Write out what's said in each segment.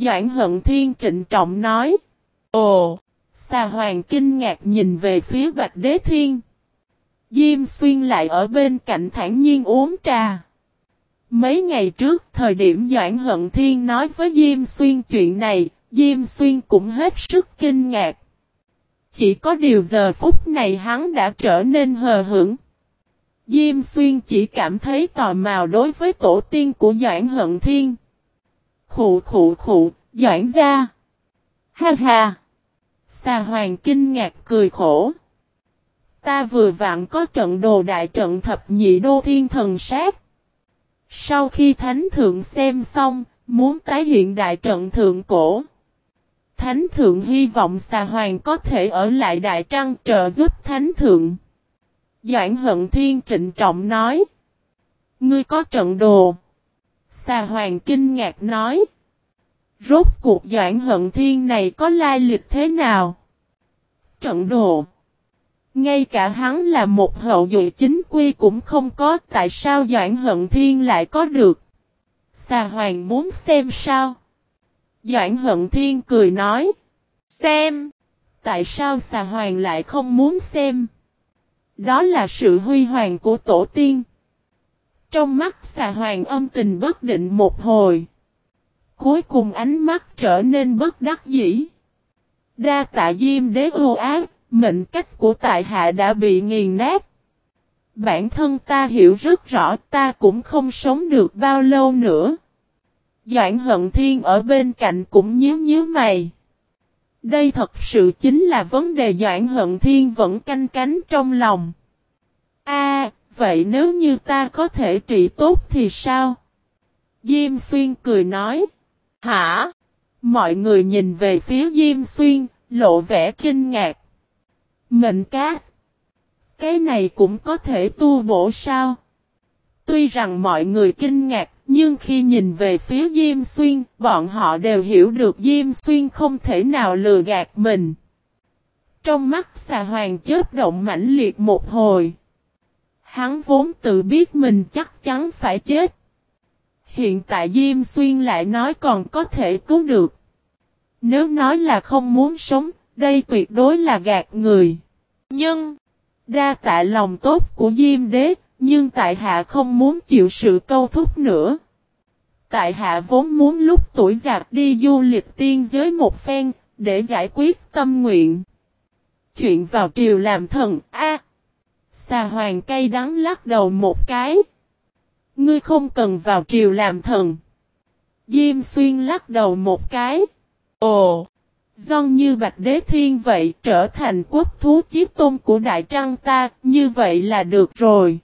Doãn hận thiên trịnh trọng nói. Ồ! Xà hoàng kinh ngạc nhìn về phía Bạch Đế Thiên. Diêm xuyên lại ở bên cạnh thản nhiên uống trà. Mấy ngày trước, thời điểm Doãn Hận Thiên nói với Diêm Xuyên chuyện này, Diêm Xuyên cũng hết sức kinh ngạc. Chỉ có điều giờ phút này hắn đã trở nên hờ hững. Diêm Xuyên chỉ cảm thấy tò mò đối với tổ tiên của Doãn Hận Thiên. Khụ khụ khụ, Doãn gia. Ha ha. Xà Hoàng kinh ngạc cười khổ. Ta vừa vặn có trận đồ đại trận thập nhị đô thiên thần sát. Sau khi Thánh Thượng xem xong, muốn tái hiện đại trận thượng cổ. Thánh Thượng hy vọng xà hoàng có thể ở lại Đại Trăng trợ giúp Thánh Thượng. Doãn Hận Thiên trịnh trọng nói. Ngươi có trận đồ. Xà hoàng kinh ngạc nói. Rốt cuộc Doãn Hận Thiên này có lai lịch thế nào? Trận đồ. Ngay cả hắn là một hậu duệ chính quy cũng không có, tại sao Doãn Hận Thiên lại có được. Xà Hoàng muốn xem sao? Doãn Hận Thiên cười nói. Xem. Tại sao Xà Hoàng lại không muốn xem? Đó là sự huy hoàng của tổ tiên. Trong mắt Xà Hoàng âm tình bất định một hồi. Cuối cùng ánh mắt trở nên bất đắc dĩ. Đa tạ diêm đế ưu ác, Mệnh cách của tại hạ đã bị nghiền nát. Bản thân ta hiểu rất rõ ta cũng không sống được bao lâu nữa. Doãn hận thiên ở bên cạnh cũng nhíu nhíu mày. Đây thật sự chính là vấn đề Doãn hận thiên vẫn canh cánh trong lòng. A, vậy nếu như ta có thể trị tốt thì sao? Diêm xuyên cười nói. Hả? Mọi người nhìn về phía Diêm xuyên, lộ vẻ kinh ngạc. Mệnh cát. Cái này cũng có thể tu bổ sao? Tuy rằng mọi người kinh ngạc, nhưng khi nhìn về phía Diêm Xuyên, bọn họ đều hiểu được Diêm Xuyên không thể nào lừa gạt mình. Trong mắt xà hoàng chớp động mãnh liệt một hồi. Hắn vốn tự biết mình chắc chắn phải chết. Hiện tại Diêm Xuyên lại nói còn có thể cứu được. Nếu nói là không muốn sống, đây tuyệt đối là gạt người. Nhưng, đa tại lòng tốt của Diêm Đế, nhưng tại hạ không muốn chịu sự câu thúc nữa. Tại hạ vốn muốn lúc tuổi giạc đi du lịch tiên giới một phen, để giải quyết tâm nguyện. Chuyện vào triều làm thần, a Xà hoàng cây đắng lắc đầu một cái. Ngươi không cần vào triều làm thần. Diêm xuyên lắc đầu một cái. Ồ! Giòn như Bạch Đế Thiên vậy trở thành quốc thú chiếc tôn của Đại Trăng ta, như vậy là được rồi.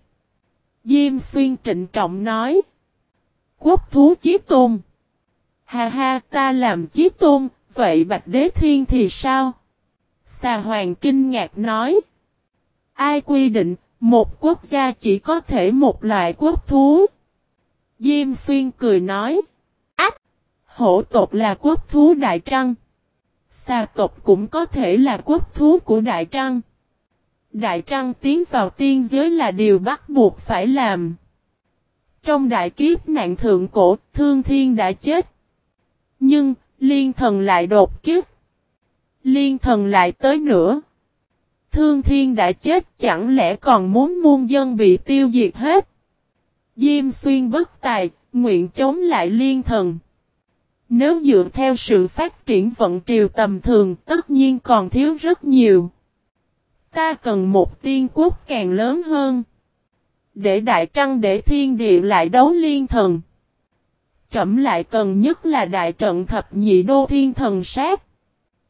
Diêm Xuyên trịnh trọng nói. Quốc thú chiếc tôn. Ha ha ta làm chiếc tôn, vậy Bạch Đế Thiên thì sao? Xà Hoàng kinh ngạc nói. Ai quy định, một quốc gia chỉ có thể một loại quốc thú? Diêm Xuyên cười nói. Ách! Hổ tộc là quốc thú Đại Trăng. Xà tộc cũng có thể là quốc thú của Đại Trăng. Đại Trăng tiến vào tiên giới là điều bắt buộc phải làm. Trong đại kiếp nạn thượng cổ, Thương Thiên đã chết. Nhưng, Liên Thần lại đột kiếp. Liên Thần lại tới nữa. Thương Thiên đã chết chẳng lẽ còn muốn muôn dân bị tiêu diệt hết. Diêm xuyên bất tài, nguyện chống lại Liên Thần. Nếu dựa theo sự phát triển vận triều tầm thường tất nhiên còn thiếu rất nhiều. Ta cần một tiên quốc càng lớn hơn. Để đại trăng để thiên địa lại đấu liên thần. Trẩm lại cần nhất là đại trận thập nhị đô thiên thần sát.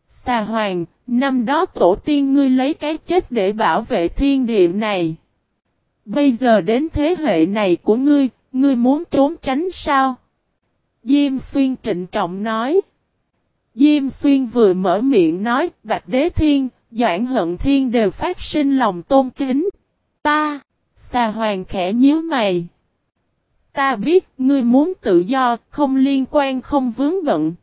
Xà hoàng, năm đó tổ tiên ngươi lấy cái chết để bảo vệ thiên địa này. Bây giờ đến thế hệ này của ngươi, ngươi muốn trốn tránh sao? Diêm Xuyên trịnh trọng nói. Diêm Xuyên vừa mở miệng nói, Bạch Đế Thiên, Doãn Hận Thiên đều phát sinh lòng tôn kính. Ta, xà hoàng khẽ nhíu mày. Ta biết ngươi muốn tự do, không liên quan không vướng bận.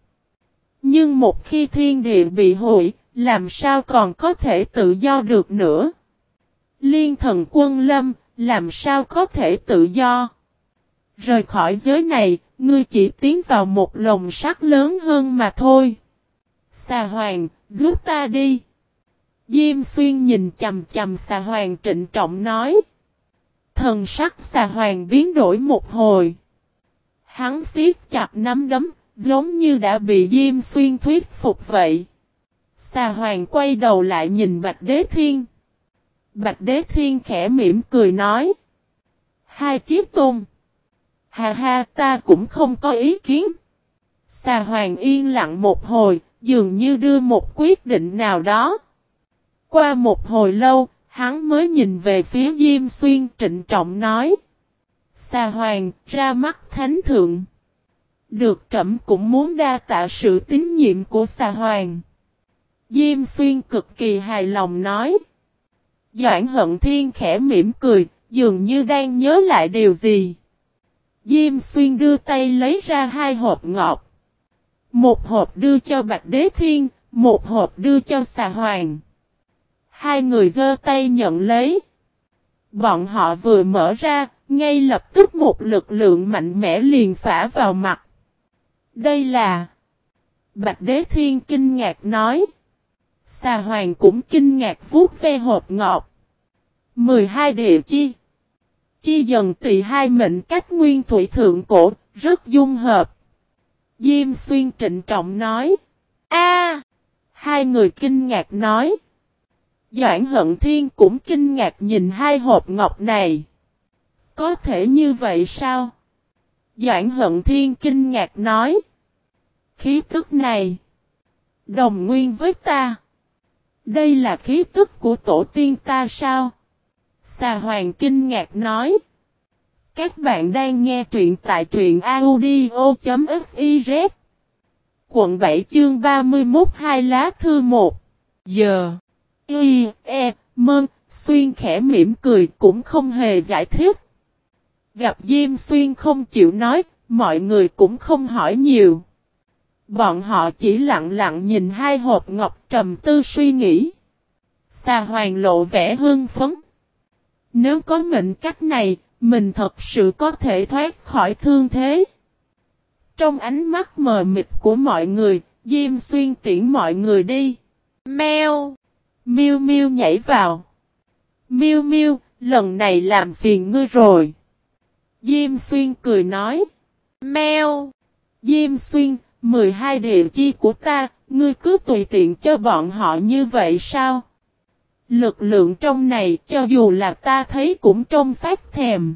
Nhưng một khi thiên địa bị hủy, làm sao còn có thể tự do được nữa? Liên thần quân lâm, làm sao có thể tự do? Rời khỏi giới này, ngươi chỉ tiến vào một lồng sắt lớn hơn mà thôi. Xà hoàng, giúp ta đi. Diêm xuyên nhìn chầm chầm xà hoàng trịnh trọng nói. Thần sắc xà hoàng biến đổi một hồi. Hắn siết chặt nắm đấm, giống như đã bị Diêm xuyên thuyết phục vậy. Xà hoàng quay đầu lại nhìn Bạch Đế Thiên. Bạch Đế Thiên khẽ mỉm cười nói. Hai chiếc tôn. Hà ha ta cũng không có ý kiến. Xà hoàng yên lặng một hồi, dường như đưa một quyết định nào đó. Qua một hồi lâu, hắn mới nhìn về phía Diêm Xuyên trịnh trọng nói. Xà hoàng, ra mắt thánh thượng. Được trẫm cũng muốn đa tạ sự tín nhiệm của xà hoàng. Diêm Xuyên cực kỳ hài lòng nói. Doãn hận thiên khẽ mỉm cười, dường như đang nhớ lại điều gì. Diêm Xuyên đưa tay lấy ra hai hộp ngọt. Một hộp đưa cho Bạch Đế Thiên, một hộp đưa cho xà hoàng. Hai người giơ tay nhận lấy. Bọn họ vừa mở ra, ngay lập tức một lực lượng mạnh mẽ liền phả vào mặt. Đây là... Bạch Đế Thiên kinh ngạc nói. Xà hoàng cũng kinh ngạc vuốt ve hộp ngọt. 12 địa chi. Chi dần tỳ hai mệnh cách nguyên thủy thượng cổ, rất dung hợp. Diêm xuyên trịnh trọng nói. a Hai người kinh ngạc nói. Doãn hận thiên cũng kinh ngạc nhìn hai hộp ngọc này. Có thể như vậy sao? Doãn hận thiên kinh ngạc nói. Khí tức này. Đồng nguyên với ta. Đây là khí tức của tổ tiên ta sao? Xà hoàng kinh ngạc nói. Các bạn đang nghe truyện tại truyện audio.fiz. Quận 7 chương 31 hai lá thư 1. Giờ. Y, E, Mơn, Xuyên khẽ mỉm cười cũng không hề giải thích. Gặp Diêm Xuyên không chịu nói, mọi người cũng không hỏi nhiều. Bọn họ chỉ lặng lặng nhìn hai hộp ngọc trầm tư suy nghĩ. Xà hoàng lộ vẻ hương phấn. Nếu có mệnh cách này, mình thật sự có thể thoát khỏi thương thế. Trong ánh mắt mờ mịt của mọi người, Diêm Xuyên tiễn mọi người đi. Mèo! Miu Miu nhảy vào. Miu Miu, lần này làm phiền ngươi rồi. Diêm Xuyên cười nói. Mèo! Diêm Xuyên, 12 địa chi của ta, ngươi cứ tùy tiện cho bọn họ như vậy sao? Lực lượng trong này cho dù là ta thấy cũng trông phát thèm.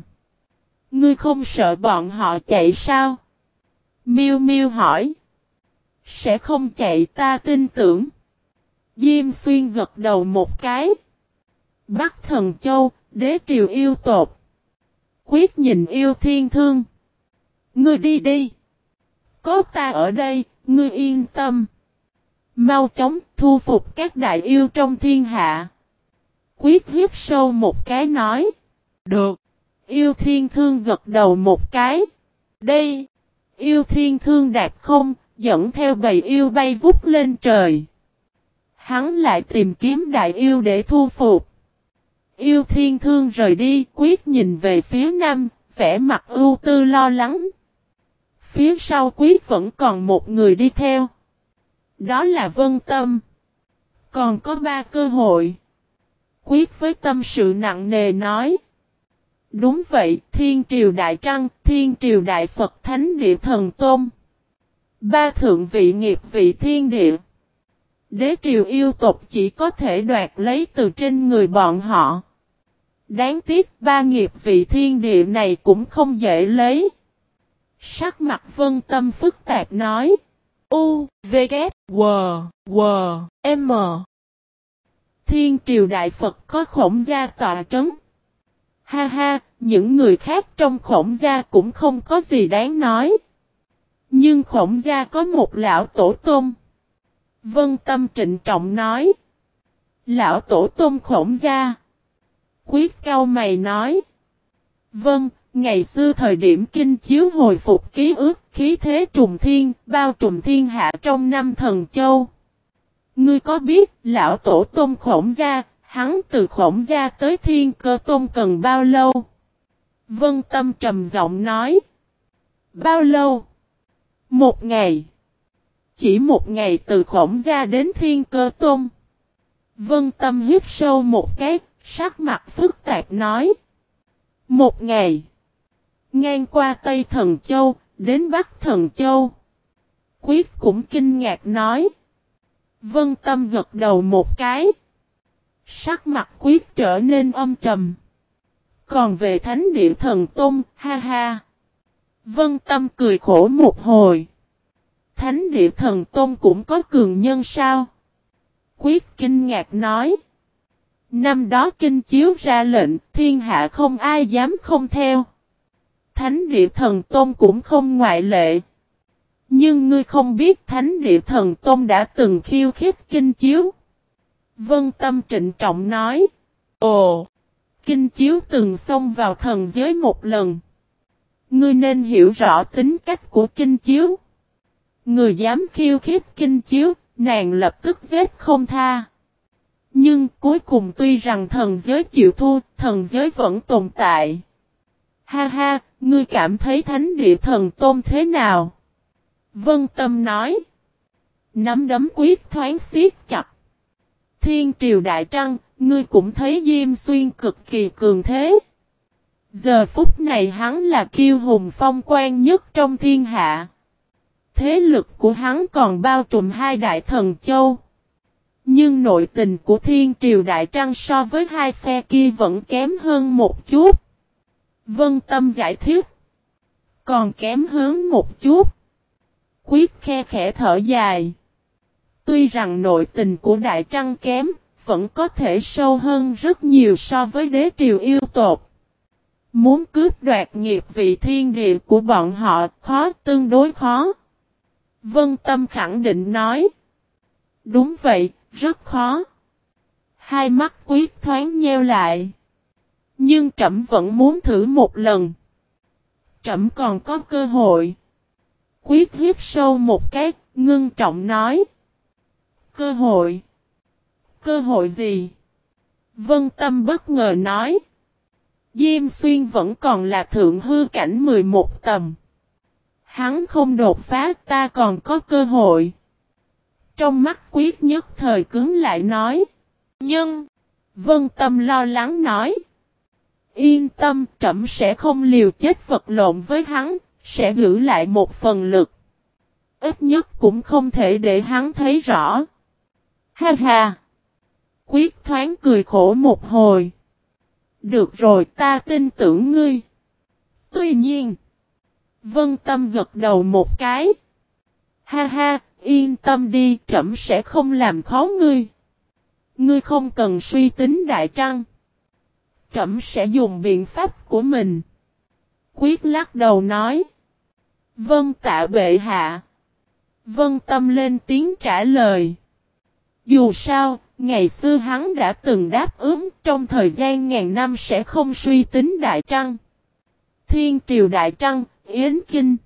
Ngươi không sợ bọn họ chạy sao? Miu Miu hỏi. Sẽ không chạy ta tin tưởng. Diêm xuyên gật đầu một cái. Bắc thần châu, đế triều yêu tột. Quyết nhìn yêu thiên thương. Ngươi đi đi. Có ta ở đây, ngươi yên tâm. Mau chóng thu phục các đại yêu trong thiên hạ. Quyết hiếp sâu một cái nói. Được. Yêu thiên thương gật đầu một cái. Đây. Yêu thiên thương đạp không, dẫn theo bầy yêu bay vút lên trời. Hắn lại tìm kiếm đại yêu để thu phục. Yêu thiên thương rời đi, quyết nhìn về phía nam, vẻ mặt ưu tư lo lắng. Phía sau quyết vẫn còn một người đi theo. Đó là Vân Tâm. Còn có ba cơ hội. Quyết với tâm sự nặng nề nói. Đúng vậy, Thiên Triều Đại Trăng, Thiên Triều Đại Phật Thánh Địa Thần Tôn. Ba thượng vị nghiệp vị thiên địa. Đế triều yêu tộc chỉ có thể đoạt lấy từ trên người bọn họ. Đáng tiếc ba nghiệp vị thiên địa này cũng không dễ lấy. Sắc mặt vân tâm phức tạp nói. U, V, K, W, W, M. Thiên triều đại Phật có khổng gia tọa trấn. Ha ha, những người khác trong khổng gia cũng không có gì đáng nói. Nhưng khổng gia có một lão tổ tôm. Vân Tâm trịnh trọng nói. Lão tổ tôm khổng gia. Quyết cao mày nói. Vâng, ngày xưa thời điểm kinh chiếu hồi phục ký ức khí thế trùng thiên, bao trùm thiên hạ trong năm thần châu. Ngươi có biết lão tổ tôm khổng gia, hắn từ khổng gia tới thiên cơ tôm cần bao lâu? Vân Tâm trầm giọng nói. Bao lâu? Một ngày. Chỉ một ngày từ khổng gia đến thiên cơ tôn. Vân Tâm hít sâu một cái, sắc mặt phức tạp nói. Một ngày. Ngang qua Tây Thần Châu, đến Bắc Thần Châu. Quyết cũng kinh ngạc nói. Vân Tâm gật đầu một cái. Sắc mặt quyết trở nên âm trầm. Còn về thánh địa thần tôn, ha ha. Vân Tâm cười khổ một hồi. Thánh địa thần tôn cũng có cường nhân sao? Quyết kinh ngạc nói. Năm đó kinh chiếu ra lệnh, thiên hạ không ai dám không theo. Thánh địa thần tôn cũng không ngoại lệ. Nhưng ngươi không biết thánh địa thần tôn đã từng khiêu khích kinh chiếu. Vân Tâm trịnh trọng nói. Ồ! Kinh chiếu từng xông vào thần giới một lần. Ngươi nên hiểu rõ tính cách của kinh chiếu. Người dám khiêu khích kinh chiếu, nàng lập tức giết không tha. Nhưng cuối cùng tuy rằng thần giới chịu thua, thần giới vẫn tồn tại. Ha ha, ngươi cảm thấy thánh địa thần tôn thế nào? Vân Tâm nói. Nắm đấm quyết thoáng xiết chặt. Thiên triều đại trăng, ngươi cũng thấy Diêm Xuyên cực kỳ cường thế. Giờ phút này hắn là kiêu hùng phong quan nhất trong thiên hạ. Thế lực của hắn còn bao trùm hai đại thần châu. Nhưng nội tình của thiên triều đại trăng so với hai phe kia vẫn kém hơn một chút. Vân Tâm giải thích. Còn kém hơn một chút. Quyết khe khẽ thở dài. Tuy rằng nội tình của đại trăng kém, vẫn có thể sâu hơn rất nhiều so với đế triều yêu tột. Muốn cướp đoạt nghiệp vị thiên địa của bọn họ khó tương đối khó. Vân Tâm khẳng định nói. Đúng vậy, rất khó. Hai mắt quyết thoáng nheo lại. Nhưng trẫm vẫn muốn thử một lần. Trẫm còn có cơ hội. Quyết hiếp sâu một cái, ngưng trọng nói. Cơ hội? Cơ hội gì? Vân Tâm bất ngờ nói. Diêm Xuyên vẫn còn là thượng hư cảnh 11 tầm. Hắn không đột phá ta còn có cơ hội. Trong mắt quyết nhất thời cứng lại nói. Nhưng, Vân Tâm lo lắng nói. Yên tâm trẫm sẽ không liều chết vật lộn với hắn, sẽ giữ lại một phần lực. Ít nhất cũng không thể để hắn thấy rõ. Ha ha! Quyết thoáng cười khổ một hồi. Được rồi ta tin tưởng ngươi. Tuy nhiên. Vân Tâm gật đầu một cái. Ha ha, yên tâm đi, trẫm sẽ không làm khó ngươi. Ngươi không cần suy tính đại trăng. Trẫm sẽ dùng biện pháp của mình. Quyết lắc đầu nói. Vân tạ bệ hạ. Vân tâm lên tiếng trả lời. Dù sao, ngày xưa hắn đã từng đáp ứng trong thời gian ngàn năm sẽ không suy tính đại trăng. Thiên triều đại trăng, Yến Kinh.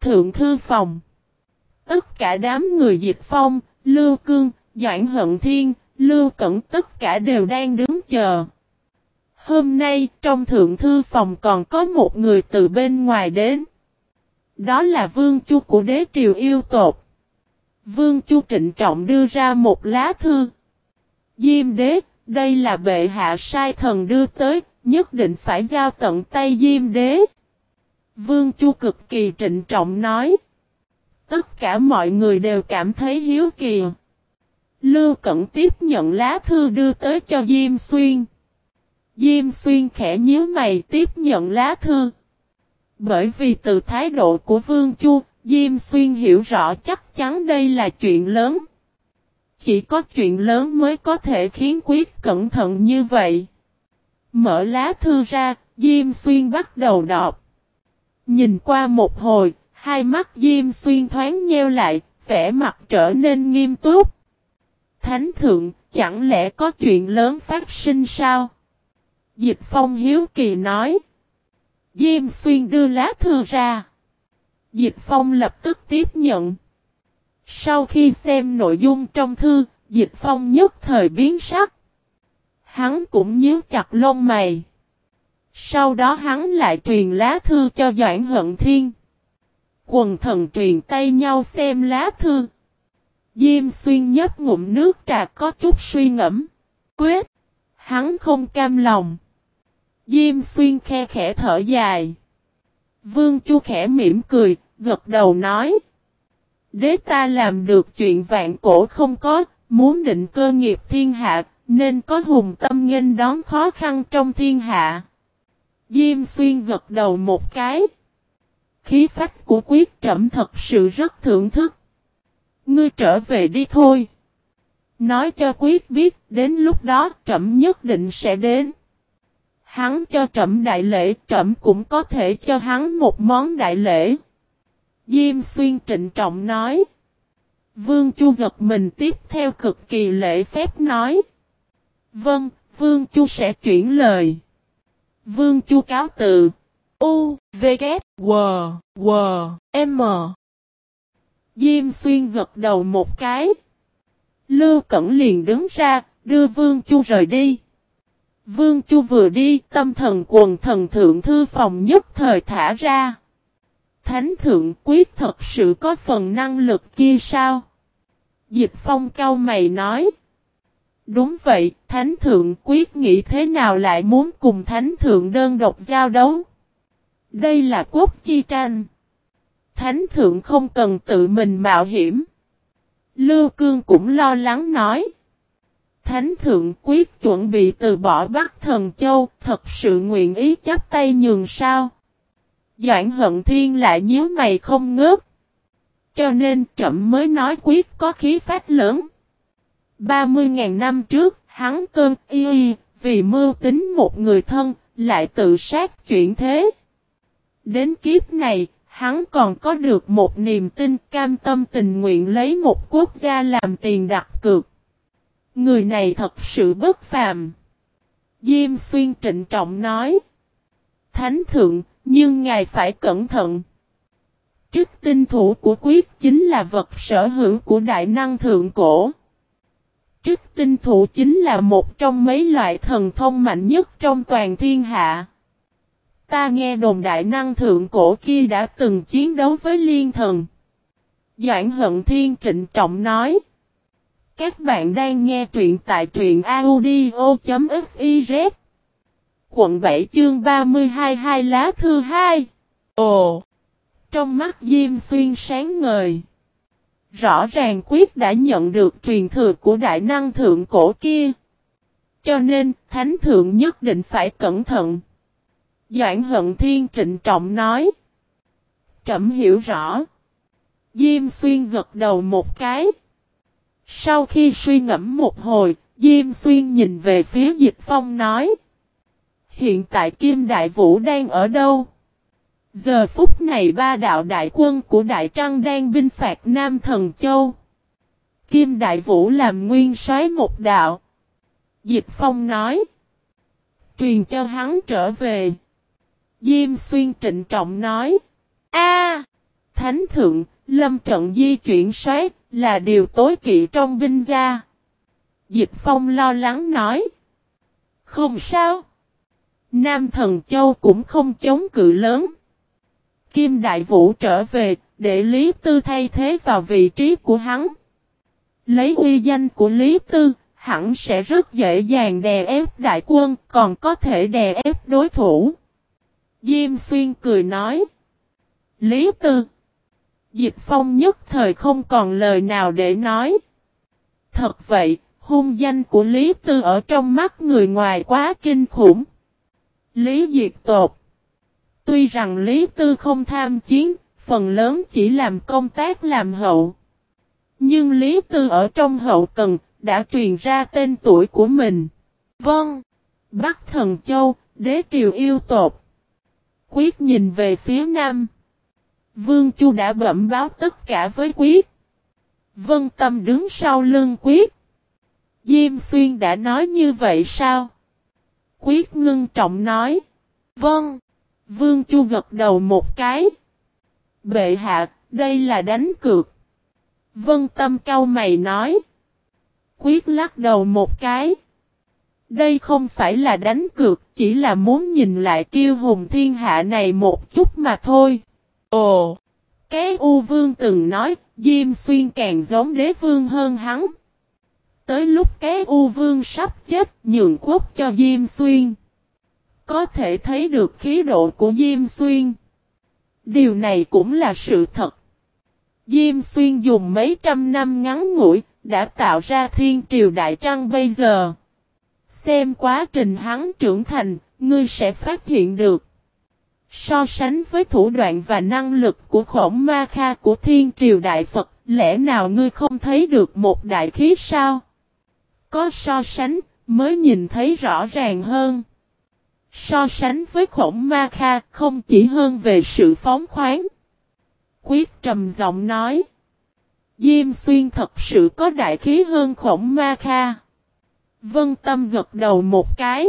Thượng thư phòng. Tất cả đám người dịch phong, Lưu Cương, Doãn Hận Thiên, Lưu Cẩn tất cả đều đang đứng chờ. Hôm nay trong thượng thư phòng còn có một người từ bên ngoài đến. Đó là vương chu của đế triều yêu tột. Vương chu trịnh trọng đưa ra một lá thư. Diêm đế, đây là bệ hạ sai thần đưa tới, nhất định phải giao tận tay diêm đế. Vương chu cực kỳ trịnh trọng nói. Tất cả mọi người đều cảm thấy hiếu kỳ. Lưu Cẩn tiếp nhận lá thư đưa tới cho Diêm Xuyên. Diêm Xuyên khẽ nhíu mày tiếp nhận lá thư. Bởi vì từ thái độ của Vương Chu, Diêm Xuyên hiểu rõ chắc chắn đây là chuyện lớn. Chỉ có chuyện lớn mới có thể khiến quyết cẩn thận như vậy. Mở lá thư ra, Diêm Xuyên bắt đầu đọc. Nhìn qua một hồi, hai mắt Diêm Xuyên thoáng nheo lại, vẻ mặt trở nên nghiêm túc. Thánh thượng, chẳng lẽ có chuyện lớn phát sinh sao? Dịch Phong hiếu kỳ nói. Diêm Xuyên đưa lá thư ra. Dịch Phong lập tức tiếp nhận. Sau khi xem nội dung trong thư, Dịch Phong nhất thời biến sắc. Hắn cũng nhíu chặt lông mày. Sau đó hắn lại truyền lá thư cho Doãn Hận Thiên. Quần thần truyền tay nhau xem lá thư. Diêm xuyên nhấp ngụm nước trà có chút suy ngẫm. Quyết. Hắn không cam lòng. Diêm xuyên khe khẽ thở dài. Vương Chu khẽ mỉm cười, gật đầu nói. Đế ta làm được chuyện vạn cổ không có, muốn định cơ nghiệp thiên hạ, nên có hùng tâm nghênh đón khó khăn trong thiên hạ. Diêm xuyên gật đầu một cái. Khí phách của quyết trẩm thật sự rất thưởng thức. Ngươi trở về đi thôi. Nói cho quyết biết đến lúc đó trẩm nhất định sẽ đến. Hắn cho trẩm đại lễ trẩm cũng có thể cho hắn một món đại lễ. Diêm xuyên trịnh trọng nói. Vương Chu giật mình tiếp theo cực kỳ lễ phép nói. Vâng, Vương Chu sẽ chuyển lời. Vương Chu cáo từ. U, V, K, W, W, M. Diêm xuyên gật đầu một cái. Lưu Cẩn liền đứng ra, đưa Vương Chu rời đi. Vương Chu vừa đi, tâm thần quần thần thượng thư phòng nhất thời thả ra. Thánh thượng quyết thật sự có phần năng lực kia sao? Dịch phong cao mày nói. Đúng vậy, Thánh thượng quyết nghĩ thế nào lại muốn cùng Thánh thượng đơn độc giao đấu? Đây là quốc chi tranh. Thánh thượng không cần tự mình mạo hiểm. Lưu Cương cũng lo lắng nói. Thánh thượng quyết chuẩn bị từ bỏ Bắc Thần Châu, thật sự nguyện ý chấp tay nhường sao? Doãn hận thiên lại nhíu mày không ngớt. Cho nên trậm mới nói quyết có khí phách lớn. 30.000 năm trước, hắn cơn y y, vì mưu tính một người thân, lại tự sát chuyển thế. Đến kiếp này, hắn còn có được một niềm tin cam tâm tình nguyện lấy một quốc gia làm tiền đặt cược. Người này thật sự bất phàm. Diêm xuyên trịnh trọng nói. Thánh thượng, nhưng ngài phải cẩn thận. trước tinh thủ của quyết chính là vật sở hữu của đại năng thượng cổ. trước tinh thủ chính là một trong mấy loại thần thông mạnh nhất trong toàn thiên hạ. Ta nghe đồn đại năng thượng cổ kia đã từng chiến đấu với liên thần. Doãn hận thiên trịnh trọng nói. Các bạn đang nghe truyện tại truyện audio.fiz Quận 7 chương 32 hai lá thư 2 Ồ! Trong mắt Diêm Xuyên sáng ngời. Rõ ràng Quyết đã nhận được truyền thừa của đại năng thượng cổ kia. Cho nên, Thánh Thượng nhất định phải cẩn thận. Doãn hận thiên trịnh trọng nói. Trẩm hiểu rõ. Diêm Xuyên gật đầu một cái. Sau khi suy ngẫm một hồi, Diêm Xuyên nhìn về phía Dịch Phong nói. Hiện tại Kim Đại Vũ đang ở đâu? Giờ phút này ba đạo đại quân của Đại Trăng đang binh phạt Nam Thần Châu. Kim Đại Vũ làm nguyên soái một đạo. Dịch Phong nói. Truyền cho hắn trở về. Diêm Xuyên trịnh trọng nói. A, Thánh Thượng, lâm trận di chuyển xoáy là điều tối kỵ trong binh gia. Dịch Phong lo lắng nói. Không sao. Nam Thần Châu cũng không chống cự lớn. Kim Đại Vũ trở về, để Lý Tư thay thế vào vị trí của hắn. Lấy uy danh của Lý Tư, hẳn sẽ rất dễ dàng đè ép đại quân, còn có thể đè ép đối thủ. Diêm Xuyên cười nói. Lý Tư. Dịch Phong nhất thời không còn lời nào để nói. Thật vậy, hung danh của Lý Tư ở trong mắt người ngoài quá kinh khủng. Lý Diệt Tột Tuy rằng Lý Tư không tham chiến, phần lớn chỉ làm công tác làm hậu. Nhưng Lý Tư ở trong hậu cần, đã truyền ra tên tuổi của mình. Vâng. Bắc Thần Châu, Đế Triều yêu tột. Quyết nhìn về phía Nam. Vương Chu đã bẩm báo tất cả với Quyết. Vân Tâm đứng sau lưng Quyết. Diêm Xuyên đã nói như vậy sao? Quyết ngưng trọng nói. Vâng. Vương Chu gật đầu một cái. Bệ hạ, đây là đánh cược. Vân Tâm cao mày nói. Quyết lắc đầu một cái. Đây không phải là đánh cược, chỉ là muốn nhìn lại kiêu hùng thiên hạ này một chút mà thôi. Ồ! Cái U Vương từng nói, Diêm Xuyên càng giống đế vương hơn hắn. Tới lúc cái U Vương sắp chết nhường quốc cho Diêm Xuyên. Có thể thấy được khí độ của Diêm Xuyên. Điều này cũng là sự thật. Diêm Xuyên dùng mấy trăm năm ngắn ngủi, đã tạo ra thiên triều đại trăng bây giờ. Xem quá trình hắn trưởng thành, ngươi sẽ phát hiện được. So sánh với thủ đoạn và năng lực của khổng ma kha của thiên triều đại Phật, lẽ nào ngươi không thấy được một đại khí sao? Có so sánh, mới nhìn thấy rõ ràng hơn. So sánh với khổng ma kha không chỉ hơn về sự phóng khoáng. Quyết trầm giọng nói. Diêm xuyên thật sự có đại khí hơn khổng ma kha. Vân tâm gật đầu một cái.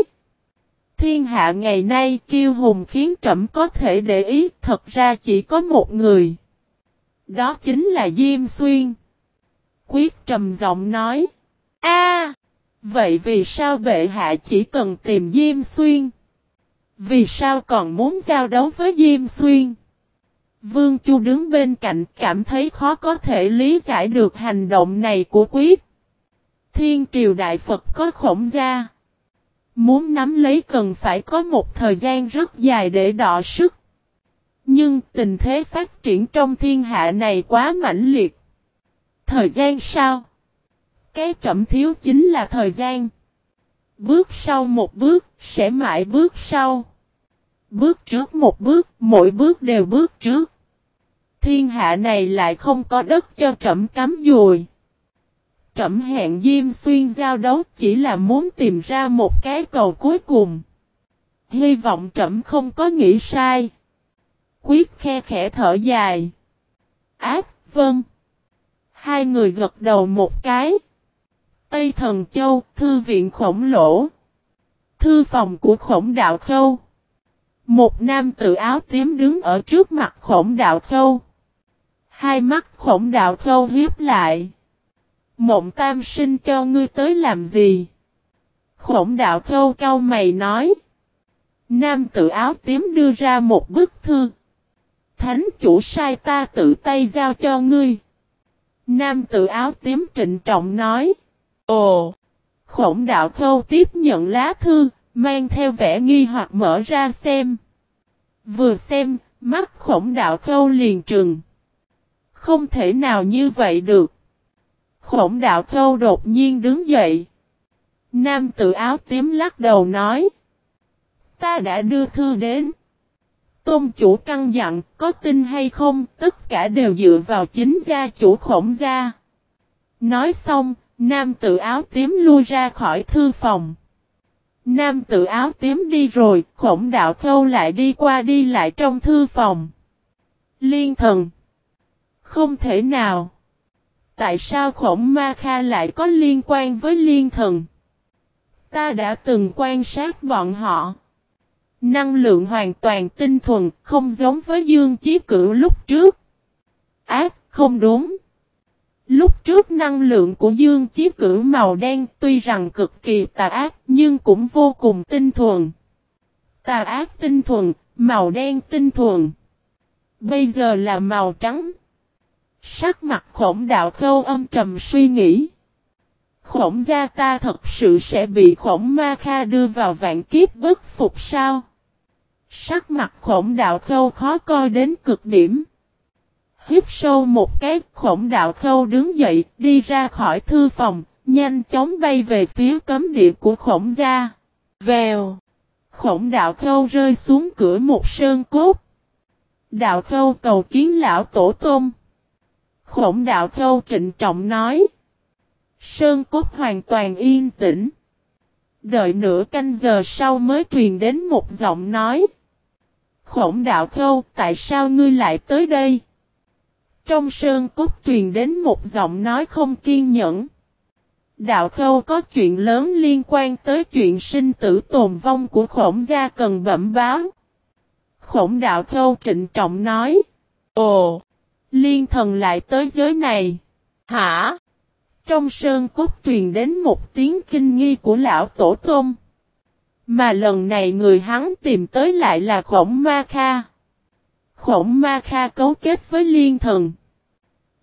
Thiên hạ ngày nay kiêu hùng khiến trẫm có thể để ý, thật ra chỉ có một người. Đó chính là Diêm Xuyên. Quyết trầm giọng nói. a, vậy vì sao bệ hạ chỉ cần tìm Diêm Xuyên? Vì sao còn muốn giao đấu với Diêm Xuyên? Vương Chu đứng bên cạnh cảm thấy khó có thể lý giải được hành động này của quyết. Thiên triều đại Phật có khổng gia. Muốn nắm lấy cần phải có một thời gian rất dài để đọ sức. Nhưng tình thế phát triển trong thiên hạ này quá mãnh liệt. Thời gian sao? Cái trầm thiếu chính là thời gian. Bước sau một bước, sẽ mãi bước sau. Bước trước một bước, mỗi bước đều bước trước. Thiên hạ này lại không có đất cho trẫm cắm dùi. Trẩm hẹn Diêm Xuyên giao đấu chỉ là muốn tìm ra một cái cầu cuối cùng. Hy vọng Trẩm không có nghĩ sai. Quyết khe khẽ thở dài. Ác, vâng. Hai người gật đầu một cái. Tây Thần Châu, thư viện khổng lỗ. Thư phòng của khổng đạo khâu. Một nam tự áo tím đứng ở trước mặt khổng đạo khâu. Hai mắt khổng đạo khâu hiếp lại. Mộng tam sinh cho ngươi tới làm gì? Khổng đạo khâu cau mày nói. Nam tự áo tím đưa ra một bức thư. Thánh chủ sai ta tự tay giao cho ngươi. Nam tự áo tím trịnh trọng nói. Ồ! Khổng đạo khâu tiếp nhận lá thư, mang theo vẻ nghi hoặc mở ra xem. Vừa xem, mắt khổng đạo khâu liền trừng. Không thể nào như vậy được. Khổng đạo Thâu đột nhiên đứng dậy. Nam tự áo tím lắc đầu nói. Ta đã đưa thư đến. Tôn chủ căn dặn có tin hay không tất cả đều dựa vào chính gia chủ khổng gia. Nói xong, nam tự áo tím lui ra khỏi thư phòng. Nam tự áo tím đi rồi, khổng đạo khâu lại đi qua đi lại trong thư phòng. Liên thần. Không thể nào. Tại sao khổng ma kha lại có liên quan với liên thần? Ta đã từng quan sát bọn họ. Năng lượng hoàn toàn tinh thuần, không giống với dương chí cử lúc trước. Ác, không đúng. Lúc trước năng lượng của dương chí cử màu đen tuy rằng cực kỳ tà ác nhưng cũng vô cùng tinh thuần. Tà ác tinh thuần, màu đen tinh thuần. Bây giờ là màu trắng. Sắc mặt khổng đạo khâu âm trầm suy nghĩ. Khổng gia ta thật sự sẽ bị khổng ma kha đưa vào vạn kiếp bất phục sao? Sắc mặt khổng đạo khâu khó coi đến cực điểm. Hiếp sâu một cái khổng đạo khâu đứng dậy đi ra khỏi thư phòng, nhanh chóng bay về phía cấm địa của khổng gia. Vèo! Khổng đạo khâu rơi xuống cửa một sơn cốt. Đạo khâu cầu kiến lão tổ tôm. Khổng đạo khâu trịnh trọng nói. Sơn cốt hoàn toàn yên tĩnh. Đợi nửa canh giờ sau mới truyền đến một giọng nói. Khổng đạo khâu, tại sao ngươi lại tới đây? Trong sơn cốt truyền đến một giọng nói không kiên nhẫn. Đạo khâu có chuyện lớn liên quan tới chuyện sinh tử tồn vong của khổng gia cần bẩm báo. Khổng đạo khâu trịnh trọng nói. Ồ! Liên thần lại tới giới này. Hả? Trong sơn cốt truyền đến một tiếng kinh nghi của lão tổ tôm. Mà lần này người hắn tìm tới lại là khổng ma kha. Khổng Ma Kha cấu kết với liên thần.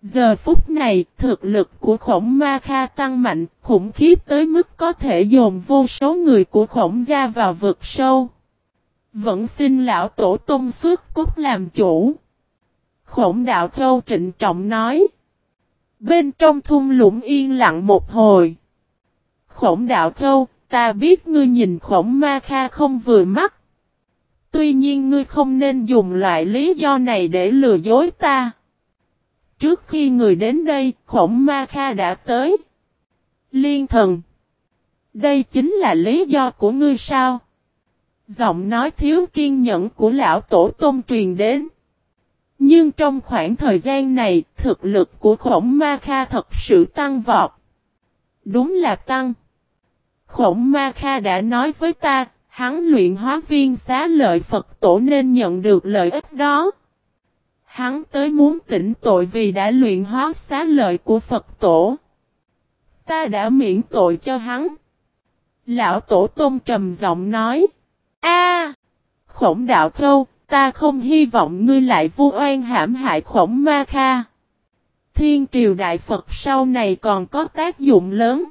Giờ phút này, thực lực của khổng Ma Kha tăng mạnh, khủng khiếp tới mức có thể dồn vô số người của khổng gia vào vực sâu. Vẫn xin lão tổ tông xuất cốt làm chủ. Khổng đạo khâu trịnh trọng nói. Bên trong thung lũng yên lặng một hồi. Khổng đạo khâu, ta biết ngươi nhìn khổng ma kha không vừa mắt. Tuy nhiên ngươi không nên dùng loại lý do này để lừa dối ta. Trước khi người đến đây, khổng ma kha đã tới. Liên thần. Đây chính là lý do của ngươi sao? Giọng nói thiếu kiên nhẫn của lão tổ tôn truyền đến. Nhưng trong khoảng thời gian này, thực lực của khổng ma kha thật sự tăng vọt. Đúng là tăng. Khổng ma kha đã nói với ta, hắn luyện hóa viên xá lợi Phật tổ nên nhận được lợi ích đó. Hắn tới muốn tỉnh tội vì đã luyện hóa xá lợi của Phật tổ. Ta đã miễn tội cho hắn. Lão tổ tôn trầm giọng nói. A, khổng đạo khâu, ta không hy vọng ngươi lại vu oan hãm hại khổng ma kha. Thiên triều đại Phật sau này còn có tác dụng lớn.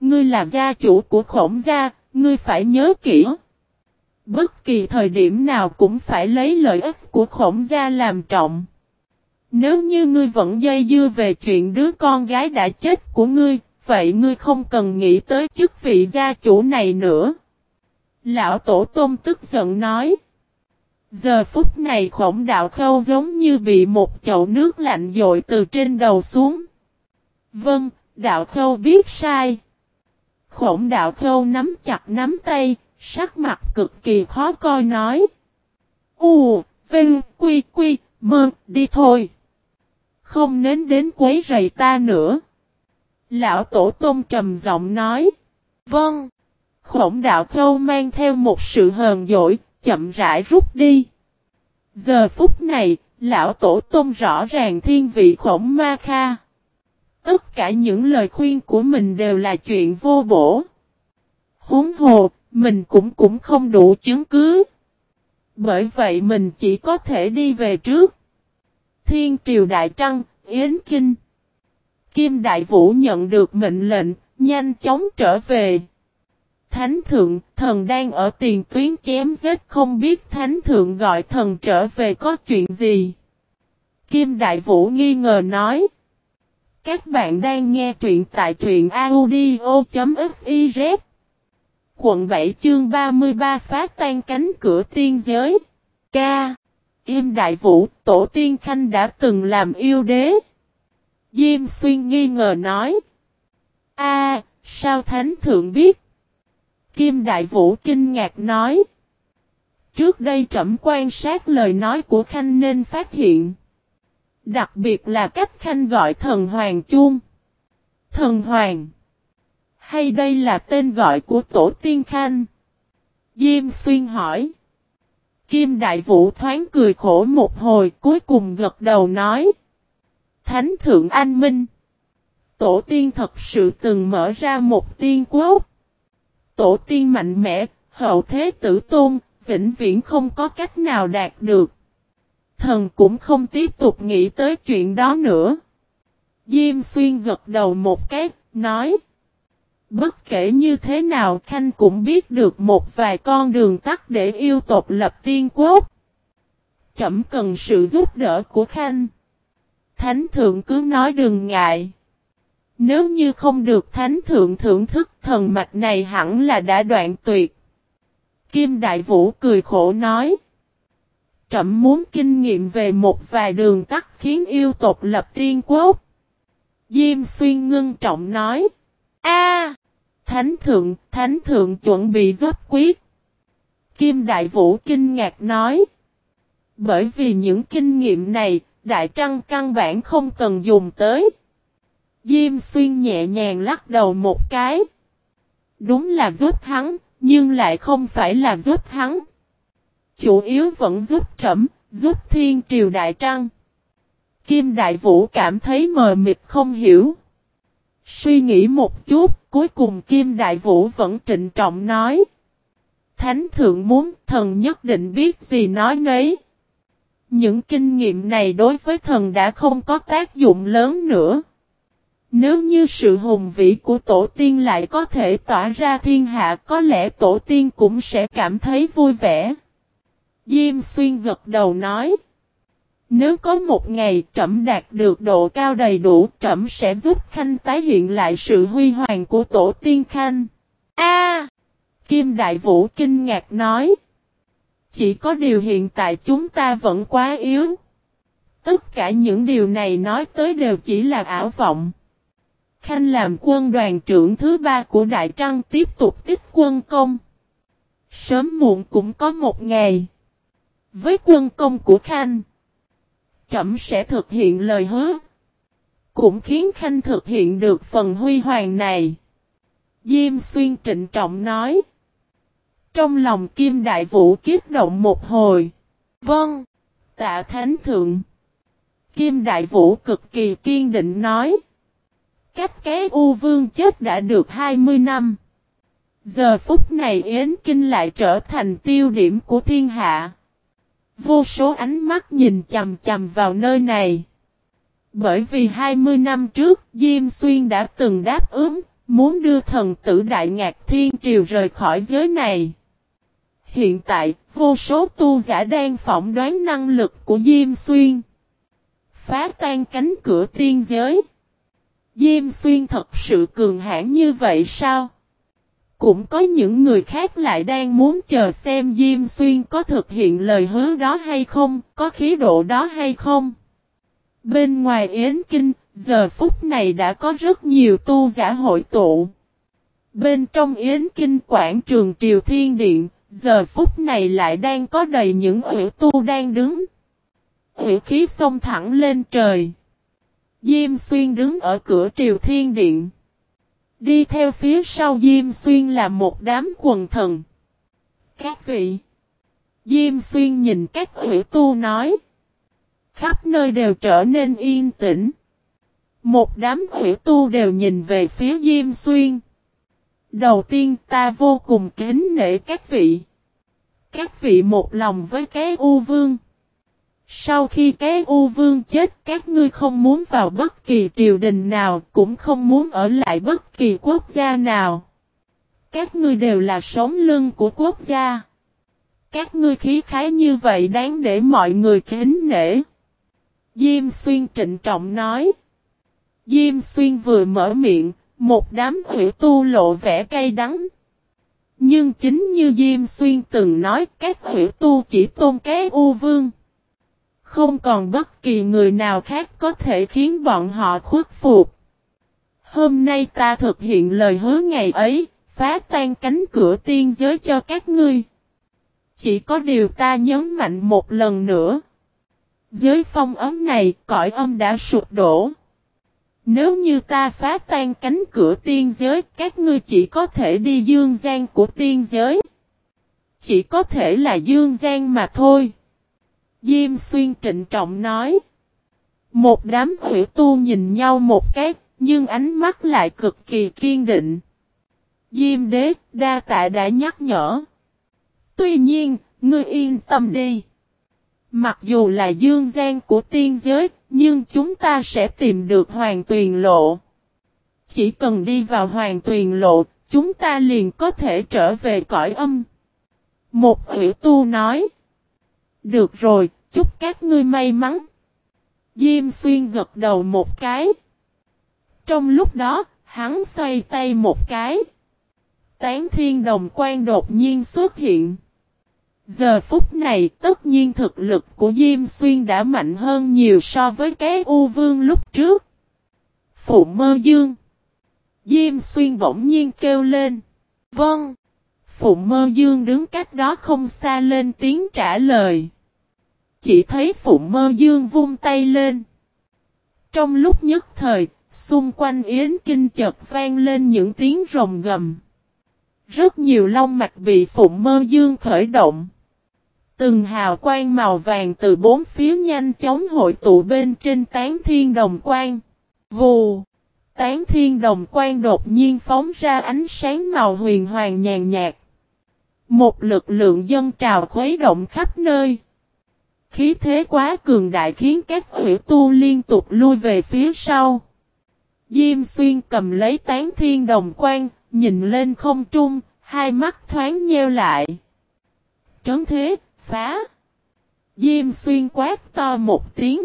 Ngươi là gia chủ của khổng gia, ngươi phải nhớ kỹ. Bất kỳ thời điểm nào cũng phải lấy lợi ích của khổng gia làm trọng. Nếu như ngươi vẫn dây dưa về chuyện đứa con gái đã chết của ngươi, vậy ngươi không cần nghĩ tới chức vị gia chủ này nữa. Lão Tổ Tôn tức giận nói. Giờ phút này khổng đạo khâu giống như bị một chậu nước lạnh dội từ trên đầu xuống. Vâng, đạo khâu biết sai. Khổng đạo khâu nắm chặt nắm tay, sắc mặt cực kỳ khó coi nói. U, Vinh, Quy, Quy, Mơ, đi thôi. Không nên đến quấy rầy ta nữa. Lão Tổ Tôn trầm giọng nói. Vâng. Khổng đạo khâu mang theo một sự hờn dỗi, chậm rãi rút đi. Giờ phút này, lão tổ tôn rõ ràng thiên vị khổng ma kha. Tất cả những lời khuyên của mình đều là chuyện vô bổ. Huống hồ, mình cũng cũng không đủ chứng cứ. Bởi vậy mình chỉ có thể đi về trước. Thiên triều đại trăng, Yến Kinh. Kim Đại Vũ nhận được mệnh lệnh, nhanh chóng trở về. Thánh thượng, thần đang ở tiền tuyến chém giết không biết thánh thượng gọi thần trở về có chuyện gì. Kim Đại Vũ nghi ngờ nói. Các bạn đang nghe truyện tại truyện audio.fiz. Quận 7 chương 33 phá tan cánh cửa tiên giới. Ca. Im Đại Vũ, Tổ tiên Khanh đã từng làm yêu đế. Diêm Xuyên nghi ngờ nói. A, sao Thánh Thượng biết? Kim Đại Vũ kinh ngạc nói. Trước đây trẫm quan sát lời nói của Khanh nên phát hiện. Đặc biệt là cách Khanh gọi thần Hoàng Chuông. Thần Hoàng. Hay đây là tên gọi của Tổ tiên Khanh? Diêm Xuyên hỏi. Kim Đại Vũ thoáng cười khổ một hồi cuối cùng gật đầu nói. Thánh Thượng Anh Minh. Tổ tiên thật sự từng mở ra một tiên quốc tổ tiên mạnh mẽ, hậu thế tử tôn, vĩnh viễn không có cách nào đạt được. Thần cũng không tiếp tục nghĩ tới chuyện đó nữa. Diêm xuyên gật đầu một cái, nói. Bất kể như thế nào Khanh cũng biết được một vài con đường tắt để yêu tộc lập tiên quốc. Trẩm cần sự giúp đỡ của Khanh. Thánh thượng cứ nói đừng ngại. Nếu như không được thánh thượng thưởng thức thần mạch này hẳn là đã đoạn tuyệt. Kim Đại Vũ cười khổ nói. Trậm muốn kinh nghiệm về một vài đường tắt khiến yêu tộc lập tiên quốc. Diêm xuyên ngưng trọng nói. A, Thánh thượng, thánh thượng chuẩn bị giúp quyết. Kim Đại Vũ kinh ngạc nói. Bởi vì những kinh nghiệm này, Đại Trăng căn bản không cần dùng tới. Diêm xuyên nhẹ nhàng lắc đầu một cái. Đúng là giúp hắn, nhưng lại không phải là giúp hắn. Chủ yếu vẫn giúp trẩm, giúp thiên triều đại trăng. Kim Đại Vũ cảm thấy mờ mịt không hiểu. Suy nghĩ một chút, cuối cùng Kim Đại Vũ vẫn trịnh trọng nói. Thánh thượng muốn thần nhất định biết gì nói nấy. Những kinh nghiệm này đối với thần đã không có tác dụng lớn nữa. Nếu như sự hùng vĩ của tổ tiên lại có thể tỏa ra thiên hạ, có lẽ tổ tiên cũng sẽ cảm thấy vui vẻ. Diêm xuyên gật đầu nói. Nếu có một ngày trẫm đạt được độ cao đầy đủ, trẫm sẽ giúp Khanh tái hiện lại sự huy hoàng của tổ tiên Khanh. A Kim Đại Vũ kinh ngạc nói. Chỉ có điều hiện tại chúng ta vẫn quá yếu. Tất cả những điều này nói tới đều chỉ là ảo vọng. Khanh làm quân đoàn trưởng thứ ba của Đại Trăng tiếp tục tích quân công. Sớm muộn cũng có một ngày. Với quân công của Khanh, Trẩm sẽ thực hiện lời hứa. Cũng khiến Khanh thực hiện được phần huy hoàng này. Diêm xuyên trịnh trọng nói. Trong lòng Kim Đại Vũ kiếp động một hồi. Vâng, tạ thánh thượng. Kim Đại Vũ cực kỳ kiên định nói. Cách cái U Vương chết đã được 20 năm. Giờ phút này Yến Kinh lại trở thành tiêu điểm của thiên hạ. Vô số ánh mắt nhìn chầm chầm vào nơi này. Bởi vì 20 năm trước Diêm Xuyên đã từng đáp ứng, muốn đưa thần tử Đại Ngạc Thiên Triều rời khỏi giới này. Hiện tại, vô số tu giả đang phỏng đoán năng lực của Diêm Xuyên. Phá tan cánh cửa tiên giới. Diêm Xuyên thật sự cường hãn như vậy sao? Cũng có những người khác lại đang muốn chờ xem Diêm Xuyên có thực hiện lời hứa đó hay không, có khí độ đó hay không. Bên ngoài Yến Kinh, giờ phút này đã có rất nhiều tu giả hội tụ. Bên trong Yến Kinh quảng trường Triều Thiên Điện, giờ phút này lại đang có đầy những ủy tu đang đứng. Ủy khí xông thẳng lên trời. Diêm Xuyên đứng ở cửa Triều Thiên Điện. Đi theo phía sau Diêm Xuyên là một đám quần thần. Các vị. Diêm Xuyên nhìn các ủy tu nói. Khắp nơi đều trở nên yên tĩnh. Một đám ủy tu đều nhìn về phía Diêm Xuyên. Đầu tiên ta vô cùng kính nể các vị. Các vị một lòng với cái U Vương. Sau khi cái U Vương chết các ngươi không muốn vào bất kỳ triều đình nào cũng không muốn ở lại bất kỳ quốc gia nào. Các ngươi đều là sống lưng của quốc gia. Các ngươi khí khái như vậy đáng để mọi người kính nể. Diêm Xuyên trịnh trọng nói. Diêm Xuyên vừa mở miệng, một đám hủy tu lộ vẻ cay đắng. Nhưng chính như Diêm Xuyên từng nói các hủy tu chỉ tôn cái U Vương. Không còn bất kỳ người nào khác có thể khiến bọn họ khuất phục. Hôm nay ta thực hiện lời hứa ngày ấy, phá tan cánh cửa tiên giới cho các ngươi. Chỉ có điều ta nhấn mạnh một lần nữa. Giới phong ấm này, cõi âm đã sụp đổ. Nếu như ta phá tan cánh cửa tiên giới, các ngươi chỉ có thể đi dương gian của tiên giới. Chỉ có thể là dương gian mà thôi. Diêm xuyên trịnh trọng nói. Một đám hủy tu nhìn nhau một cái, nhưng ánh mắt lại cực kỳ kiên định. Diêm đế, đa tạ đã nhắc nhở. Tuy nhiên, ngươi yên tâm đi. Mặc dù là dương gian của tiên giới, nhưng chúng ta sẽ tìm được hoàng tuyền lộ. Chỉ cần đi vào hoàng tuyền lộ, chúng ta liền có thể trở về cõi âm. Một hủy tu nói. Được rồi, chúc các ngươi may mắn. Diêm xuyên gật đầu một cái. Trong lúc đó, hắn xoay tay một cái. Tán thiên đồng quan đột nhiên xuất hiện. Giờ phút này tất nhiên thực lực của Diêm Xuyên đã mạnh hơn nhiều so với cái U Vương lúc trước. Phụ mơ dương. Diêm Xuyên bỗng nhiên kêu lên. Vâng. Phụ mơ dương đứng cách đó không xa lên tiếng trả lời. Chỉ thấy Phụ mơ dương vung tay lên. Trong lúc nhất thời, xung quanh Yến Kinh chợt vang lên những tiếng rồng gầm. Rất nhiều long mạch bị Phụ mơ dương khởi động. Từng hào quang màu vàng từ bốn phía nhanh chóng hội tụ bên trên tán thiên đồng quang. Vù! Tán thiên đồng quang đột nhiên phóng ra ánh sáng màu huyền hoàng nhàn nhạt. Một lực lượng dân trào khuấy động khắp nơi. Khí thế quá cường đại khiến các hủy tu liên tục lui về phía sau. Diêm xuyên cầm lấy tán thiên đồng quan, nhìn lên không trung, hai mắt thoáng nheo lại. Trấn thế, phá. Diêm xuyên quát to một tiếng.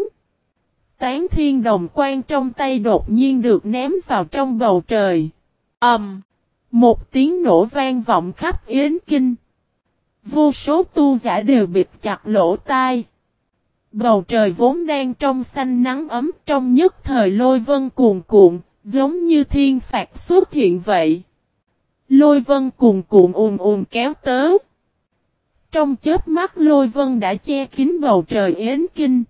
Tán thiên đồng quan trong tay đột nhiên được ném vào trong bầu trời. ầm, um, Một tiếng nổ vang vọng khắp yến kinh. Vô số tu giả đều bịt chặt lỗ tai. Bầu trời vốn đang trong xanh nắng ấm trong nhất thời lôi vân cuồn cuộn, giống như thiên phạt xuất hiện vậy. Lôi vân cuồn cuộn ùn ùn kéo tới. Trong chết mắt lôi vân đã che kín bầu trời yến kinh.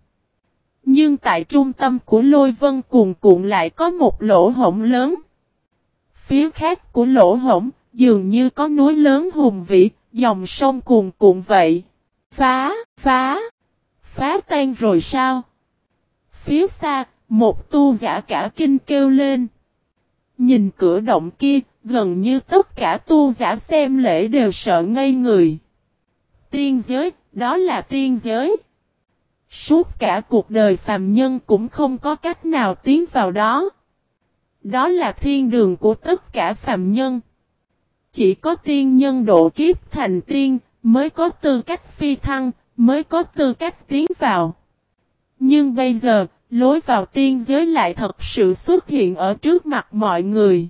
Nhưng tại trung tâm của lôi vân cuồn cuộn lại có một lỗ hổng lớn. Phía khác của lỗ hổng, dường như có núi lớn hùng vĩ, dòng sông cuồn cuộn vậy. Phá, phá, phá tan rồi sao? Phía xa, một tu giả cả kinh kêu lên. Nhìn cửa động kia, gần như tất cả tu giả xem lễ đều sợ ngây người. Tiên giới, đó là tiên giới. Suốt cả cuộc đời phàm nhân cũng không có cách nào tiến vào đó. Đó là thiên đường của tất cả phàm nhân. Chỉ có tiên nhân độ kiếp thành tiên, mới có tư cách phi thăng, mới có tư cách tiến vào. Nhưng bây giờ, lối vào tiên giới lại thật sự xuất hiện ở trước mặt mọi người.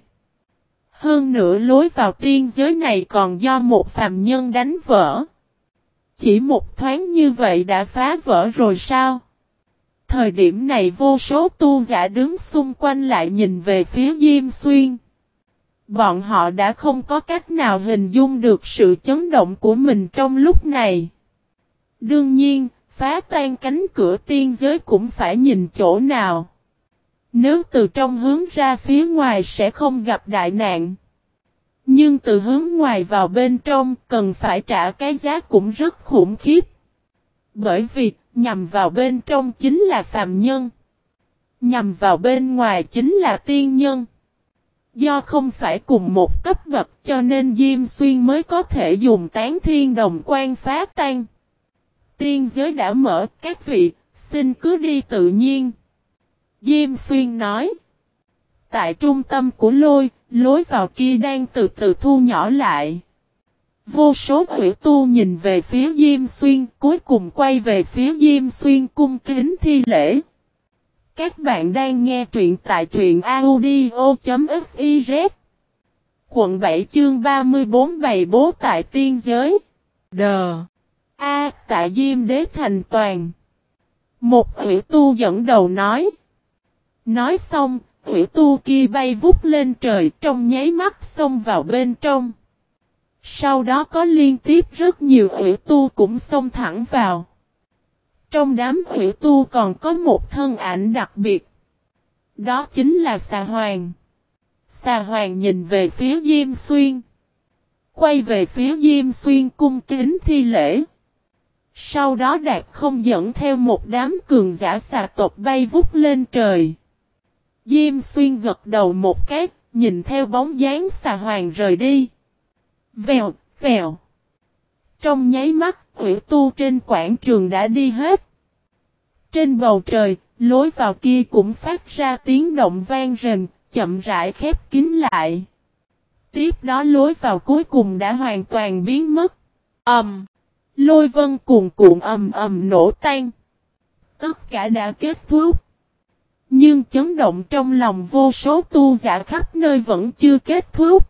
Hơn nữa lối vào tiên giới này còn do một phàm nhân đánh vỡ. Chỉ một thoáng như vậy đã phá vỡ rồi sao? Thời điểm này vô số tu giả đứng xung quanh lại nhìn về phía Diêm Xuyên. Bọn họ đã không có cách nào hình dung được sự chấn động của mình trong lúc này. Đương nhiên, phá tan cánh cửa tiên giới cũng phải nhìn chỗ nào. Nếu từ trong hướng ra phía ngoài sẽ không gặp đại nạn. Nhưng từ hướng ngoài vào bên trong cần phải trả cái giá cũng rất khủng khiếp. Bởi vì nhằm vào bên trong chính là phàm nhân. Nhằm vào bên ngoài chính là tiên nhân. Do không phải cùng một cấp bậc cho nên Diêm Xuyên mới có thể dùng tán thiên đồng quan phá tan. Tiên giới đã mở các vị, xin cứ đi tự nhiên. Diêm Xuyên nói. Tại trung tâm của lôi, lối vào kia đang từ từ thu nhỏ lại. Vô số hủy tu nhìn về phía Diêm Xuyên, cuối cùng quay về phía Diêm Xuyên cung kính thi lễ. Các bạn đang nghe truyện tại truyện audio.fiz Quận 7 chương 34 bày bố tại tiên giới Đờ A tại Diêm Đế Thành Toàn Một hủy tu dẫn đầu nói Nói xong, hủy tu kia bay vút lên trời trong nháy mắt xông vào bên trong Sau đó có liên tiếp rất nhiều hủy tu cũng xông thẳng vào trong đám hủy tu còn có một thân ảnh đặc biệt. Đó chính là xà hoàng. Xà hoàng nhìn về phía Diêm Xuyên. Quay về phía Diêm Xuyên cung kính thi lễ. Sau đó đạt không dẫn theo một đám cường giả xà tộc bay vút lên trời. Diêm Xuyên gật đầu một cái, nhìn theo bóng dáng xà hoàng rời đi. Vèo, vèo. Trong nháy mắt, quỷ tu trên quảng trường đã đi hết. Trên bầu trời, lối vào kia cũng phát ra tiếng động vang rền, chậm rãi khép kín lại. Tiếp đó lối vào cuối cùng đã hoàn toàn biến mất. Ầm! Um, lôi vân cuồn cuộn ầm ầm nổ tan. Tất cả đã kết thúc. Nhưng chấn động trong lòng vô số tu giả khắp nơi vẫn chưa kết thúc.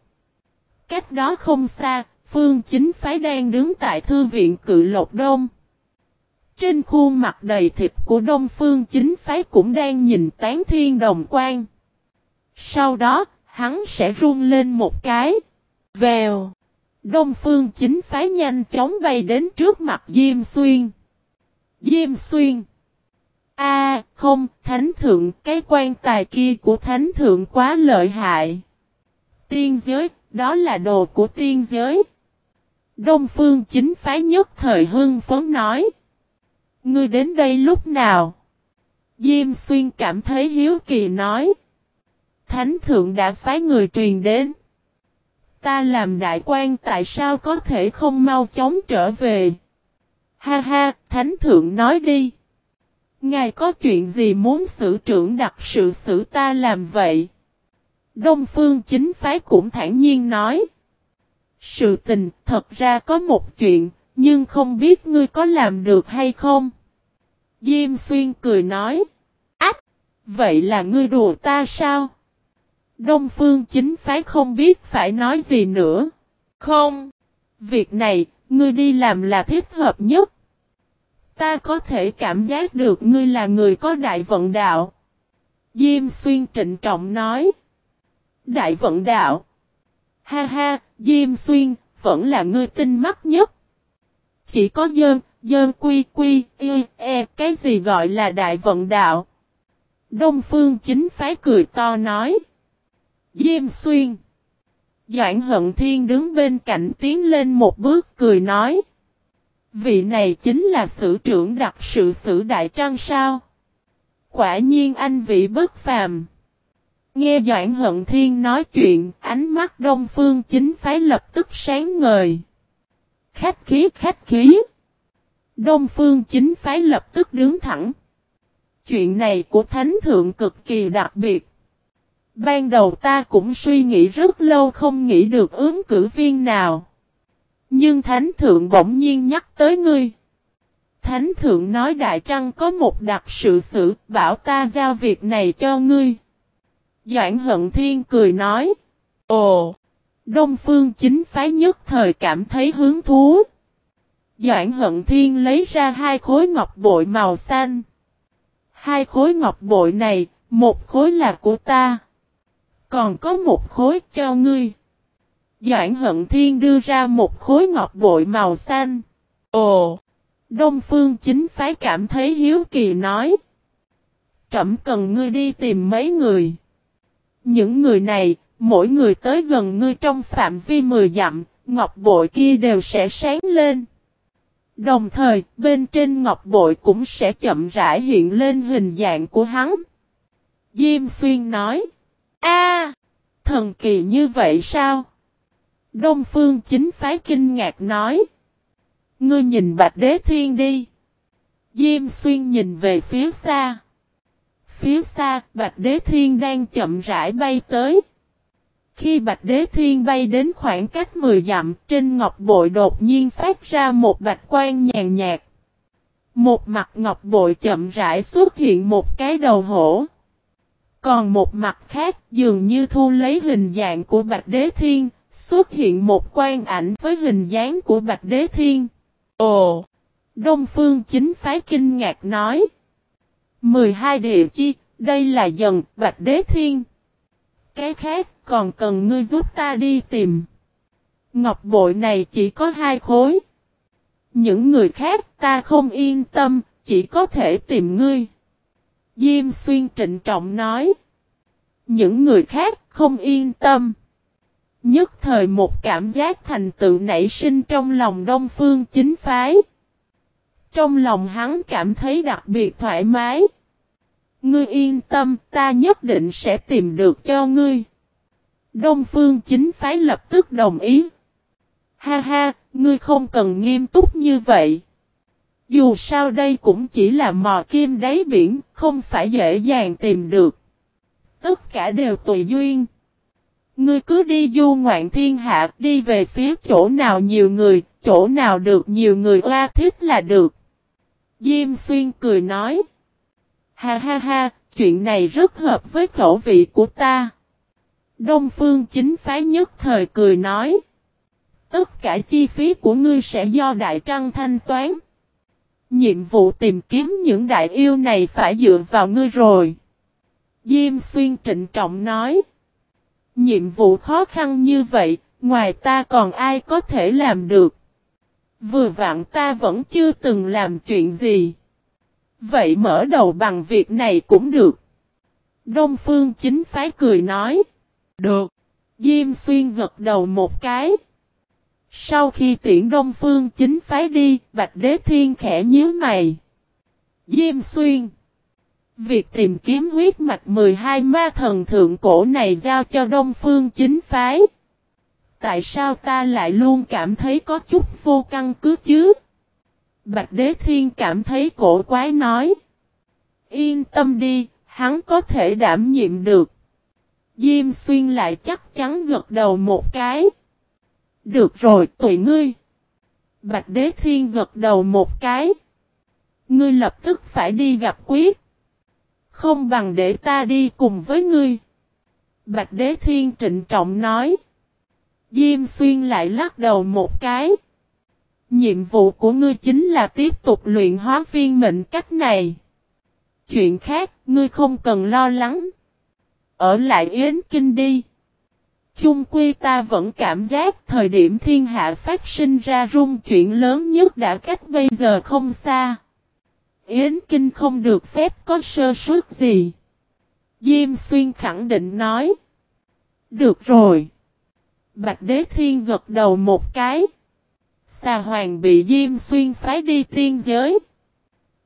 Cách đó không xa, Phương Chính Phái đang đứng tại thư viện cự lộc đông. Trên khuôn mặt đầy thịt của Đông Phương chính phái cũng đang nhìn tán thiên đồng quan. Sau đó, hắn sẽ run lên một cái. Vèo. Đông Phương chính phái nhanh chóng bay đến trước mặt Diêm Xuyên. Diêm Xuyên. A, không, Thánh Thượng, cái quan tài kia của Thánh Thượng quá lợi hại. Tiên giới, đó là đồ của tiên giới. Đông Phương chính phái nhất thời hưng phấn nói. Ngươi đến đây lúc nào? Diêm xuyên cảm thấy hiếu kỳ nói. Thánh thượng đã phái người truyền đến. Ta làm đại quan tại sao có thể không mau chóng trở về? Ha ha, Thánh Thượng nói đi. Ngài có chuyện gì muốn xử trưởng đặc sự xử ta làm vậy? Đông Phương chính phái cũng thản nhiên nói. Sự tình thật ra có một chuyện, nhưng không biết ngươi có làm được hay không? Diêm Xuyên cười nói. Ách! Vậy là ngươi đùa ta sao? Đông Phương chính phái không biết phải nói gì nữa. Không! Việc này, ngươi đi làm là thích hợp nhất. Ta có thể cảm giác được ngươi là người có đại vận đạo. Diêm Xuyên trịnh trọng nói. Đại vận đạo. Ha ha, Diêm Xuyên, vẫn là ngươi tinh mắt nhất. Chỉ có dơn, dơn quy quy, y, e, cái gì gọi là đại vận đạo. Đông Phương chính phái cười to nói. Diêm Xuyên. Doãn hận thiên đứng bên cạnh tiến lên một bước cười nói. Vị này chính là sử trưởng đặc sự sử đại trăng sao. Quả nhiên anh vị bất phàm. Nghe Doãn Hận Thiên nói chuyện, ánh mắt Đông Phương chính phái lập tức sáng ngời. Khách khí khách khí. Đông Phương chính phái lập tức đứng thẳng. Chuyện này của Thánh Thượng cực kỳ đặc biệt. Ban đầu ta cũng suy nghĩ rất lâu không nghĩ được ứng cử viên nào. Nhưng Thánh Thượng bỗng nhiên nhắc tới ngươi. Thánh Thượng nói Đại Trăng có một đặc sự sự, bảo ta giao việc này cho ngươi. Doãn Hận Thiên cười nói. Ồ! Đông Phương chính phái nhất thời cảm thấy hứng thú. Doãn Hận Thiên lấy ra hai khối ngọc bội màu xanh. Hai khối ngọc bội này, một khối là của ta. Còn có một khối cho ngươi. Doãn hận thiên đưa ra một khối ngọc bội màu xanh. Ồ! Đông phương chính phái cảm thấy hiếu kỳ nói. Trẩm cần ngươi đi tìm mấy người. Những người này, mỗi người tới gần ngươi trong phạm vi 10 dặm, ngọc bội kia đều sẽ sáng lên. Đồng thời, bên trên ngọc bội cũng sẽ chậm rãi hiện lên hình dạng của hắn. Diêm xuyên nói. “A, thần kỳ như vậy sao? Đông phương chính phái kinh ngạc nói. Ngươi nhìn bạch đế thiên đi. Diêm xuyên nhìn về phía xa. Phía xa, bạch đế thiên đang chậm rãi bay tới. Khi bạch đế thiên bay đến khoảng cách 10 dặm, trên ngọc bội đột nhiên phát ra một bạch quan nhàn nhạt. Một mặt ngọc bội chậm rãi xuất hiện một cái đầu hổ. Còn một mặt khác dường như thu lấy hình dạng của Bạch Đế Thiên, xuất hiện một quan ảnh với hình dáng của Bạch Đế Thiên. Ồ! Đông Phương chính phái kinh ngạc nói. 12 địa chi, đây là dần Bạch Đế Thiên. Cái khác còn cần ngươi giúp ta đi tìm. Ngọc bội này chỉ có hai khối. Những người khác ta không yên tâm, chỉ có thể tìm ngươi. Diêm xuyên trịnh trọng nói. Những người khác không yên tâm. Nhất thời một cảm giác thành tựu nảy sinh trong lòng đông phương chính phái. Trong lòng hắn cảm thấy đặc biệt thoải mái. Ngươi yên tâm, ta nhất định sẽ tìm được cho ngươi. Đông phương chính phái lập tức đồng ý. Ha ha, ngươi không cần nghiêm túc như vậy. Dù sao đây cũng chỉ là mò kim đáy biển, không phải dễ dàng tìm được. Tất cả đều tùy duyên. Ngươi cứ đi du ngoạn thiên hạ, đi về phía chỗ nào nhiều người, chỗ nào được nhiều người oa thích là được. Diêm xuyên cười nói. Ha ha ha, chuyện này rất hợp với khẩu vị của ta. Đông phương chính phái nhất thời cười nói. Tất cả chi phí của ngươi sẽ do Đại Trăng thanh toán. Nhiệm vụ tìm kiếm những đại yêu này phải dựa vào ngươi rồi. Diêm xuyên trịnh trọng nói. Nhiệm vụ khó khăn như vậy, ngoài ta còn ai có thể làm được. Vừa vặn ta vẫn chưa từng làm chuyện gì. Vậy mở đầu bằng việc này cũng được. Đông Phương chính phái cười nói. Được. Diêm xuyên gật đầu một cái. Sau khi tiễn Đông Phương chính phái đi, Bạch Đế Thiên khẽ nhíu mày. Diêm xuyên. Việc tìm kiếm huyết mạch 12 ma thần thượng cổ này giao cho Đông Phương chính phái. Tại sao ta lại luôn cảm thấy có chút vô căn cứ chứ? Bạch Đế Thiên cảm thấy cổ quái nói. Yên tâm đi, hắn có thể đảm nhiệm được. Diêm xuyên lại chắc chắn gật đầu một cái. Được rồi tụi ngươi. Bạch Đế Thiên gật đầu một cái. Ngươi lập tức phải đi gặp quyết. Không bằng để ta đi cùng với ngươi. Bạch Đế Thiên trịnh trọng nói. Diêm xuyên lại lắc đầu một cái. Nhiệm vụ của ngươi chính là tiếp tục luyện hóa viên mệnh cách này. Chuyện khác, ngươi không cần lo lắng. Ở lại Yến Kinh đi. Chung quy ta vẫn cảm giác thời điểm thiên hạ phát sinh ra rung chuyện lớn nhất đã cách bây giờ không xa. Yến Kinh không được phép có sơ suất gì. Diêm Xuyên khẳng định nói. Được rồi. Bạch Đế Thiên gật đầu một cái. Xà Hoàng bị Diêm Xuyên phái đi tiên giới.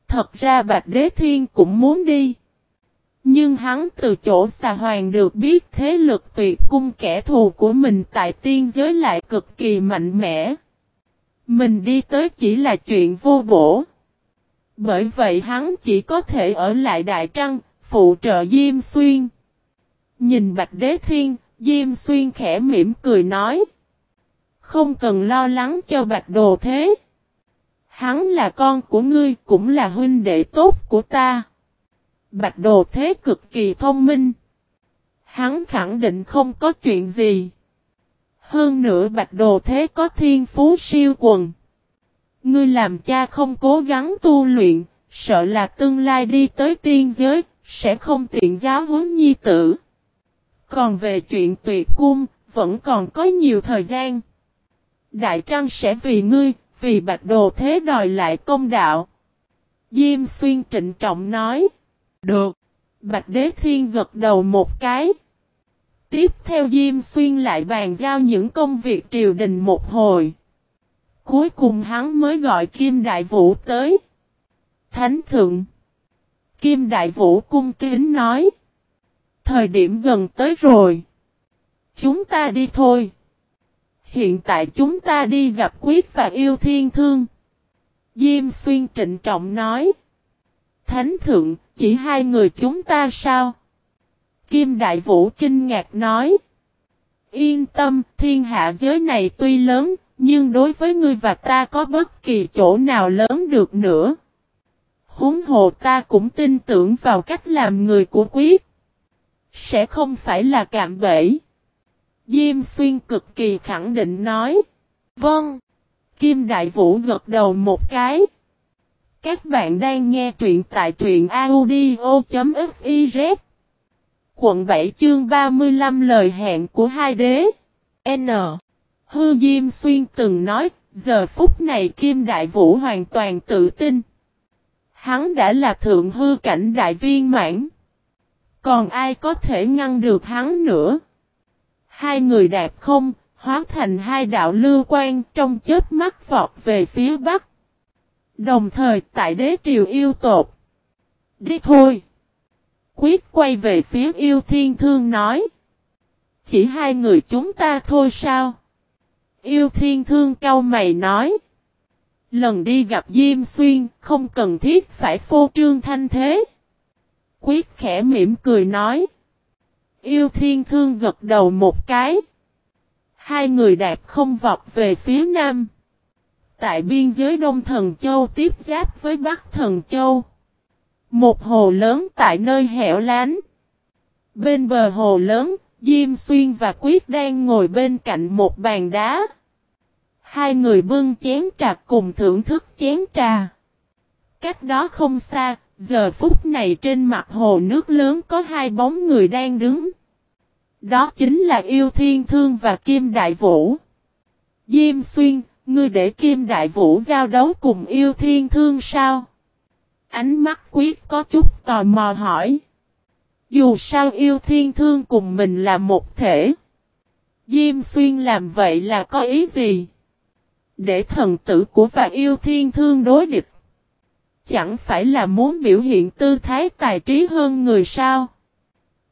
Thật ra Bạch Đế Thiên cũng muốn đi. Nhưng hắn từ chỗ xà hoàng được biết thế lực tuyệt cung kẻ thù của mình tại tiên giới lại cực kỳ mạnh mẽ. Mình đi tới chỉ là chuyện vô bổ. Bởi vậy hắn chỉ có thể ở lại Đại Trăng, phụ trợ Diêm Xuyên. Nhìn Bạch Đế Thiên, Diêm Xuyên khẽ mỉm cười nói. Không cần lo lắng cho Bạch Đồ Thế. Hắn là con của ngươi cũng là huynh đệ tốt của ta. Bạch Đồ Thế cực kỳ thông minh. Hắn khẳng định không có chuyện gì. Hơn nữa Bạch Đồ Thế có thiên phú siêu quần. Ngươi làm cha không cố gắng tu luyện, sợ là tương lai đi tới tiên giới, sẽ không tiện giáo huấn nhi tử. Còn về chuyện tuyệt cung, vẫn còn có nhiều thời gian. Đại Trăng sẽ vì ngươi, vì Bạch Đồ Thế đòi lại công đạo. Diêm Xuyên trịnh trọng nói. Được. Bạch Đế Thiên gật đầu một cái. Tiếp theo Diêm Xuyên lại bàn giao những công việc triều đình một hồi. Cuối cùng hắn mới gọi Kim Đại Vũ tới. Thánh Thượng. Kim Đại Vũ cung kính nói. Thời điểm gần tới rồi. Chúng ta đi thôi. Hiện tại chúng ta đi gặp quyết và yêu thiên thương. Diêm xuyên trịnh trọng nói. Thánh thượng, chỉ hai người chúng ta sao? Kim Đại Vũ kinh ngạc nói. Yên tâm, thiên hạ giới này tuy lớn, nhưng đối với ngươi và ta có bất kỳ chỗ nào lớn được nữa. Húng hồ ta cũng tin tưởng vào cách làm người của quyết. Sẽ không phải là cạm bẫy. Diêm xuyên cực kỳ khẳng định nói. Vâng. Kim Đại Vũ gật đầu một cái. Các bạn đang nghe truyện tại truyện audio.fiz. Quận 7 chương 35 lời hẹn của hai đế. N. Hư Diêm Xuyên từng nói, giờ phút này Kim Đại Vũ hoàn toàn tự tin. Hắn đã là thượng hư cảnh đại viên mãn. Còn ai có thể ngăn được hắn nữa? Hai người đạp không, hóa thành hai đạo lưu quan trong chết mắt vọt về phía bắc. Đồng thời, tại đế triều yêu tột. Đi thôi. Quyết quay về phía yêu thiên thương nói. Chỉ hai người chúng ta thôi sao? Yêu thiên thương cau mày nói. Lần đi gặp Diêm Xuyên, không cần thiết phải phô trương thanh thế. Quyết khẽ mỉm cười nói. Yêu thiên thương gật đầu một cái. Hai người đạp không vọt về phía nam. Tại biên giới Đông Thần Châu tiếp giáp với Bắc Thần Châu. Một hồ lớn tại nơi hẻo lánh. Bên bờ hồ lớn, Diêm Xuyên và Quyết đang ngồi bên cạnh một bàn đá. Hai người bưng chén trà cùng thưởng thức chén trà. Cách đó không xa, giờ phút này trên mặt hồ nước lớn có hai bóng người đang đứng. Đó chính là Yêu Thiên Thương và Kim Đại Vũ. Diêm Xuyên, ngươi để Kim Đại Vũ giao đấu cùng Yêu Thiên Thương sao? Ánh mắt quyết có chút tò mò hỏi. Dù sao Yêu Thiên Thương cùng mình là một thể. Diêm Xuyên làm vậy là có ý gì? Để thần tử của và Yêu Thiên Thương đối địch. Chẳng phải là muốn biểu hiện tư thái tài trí hơn người sao?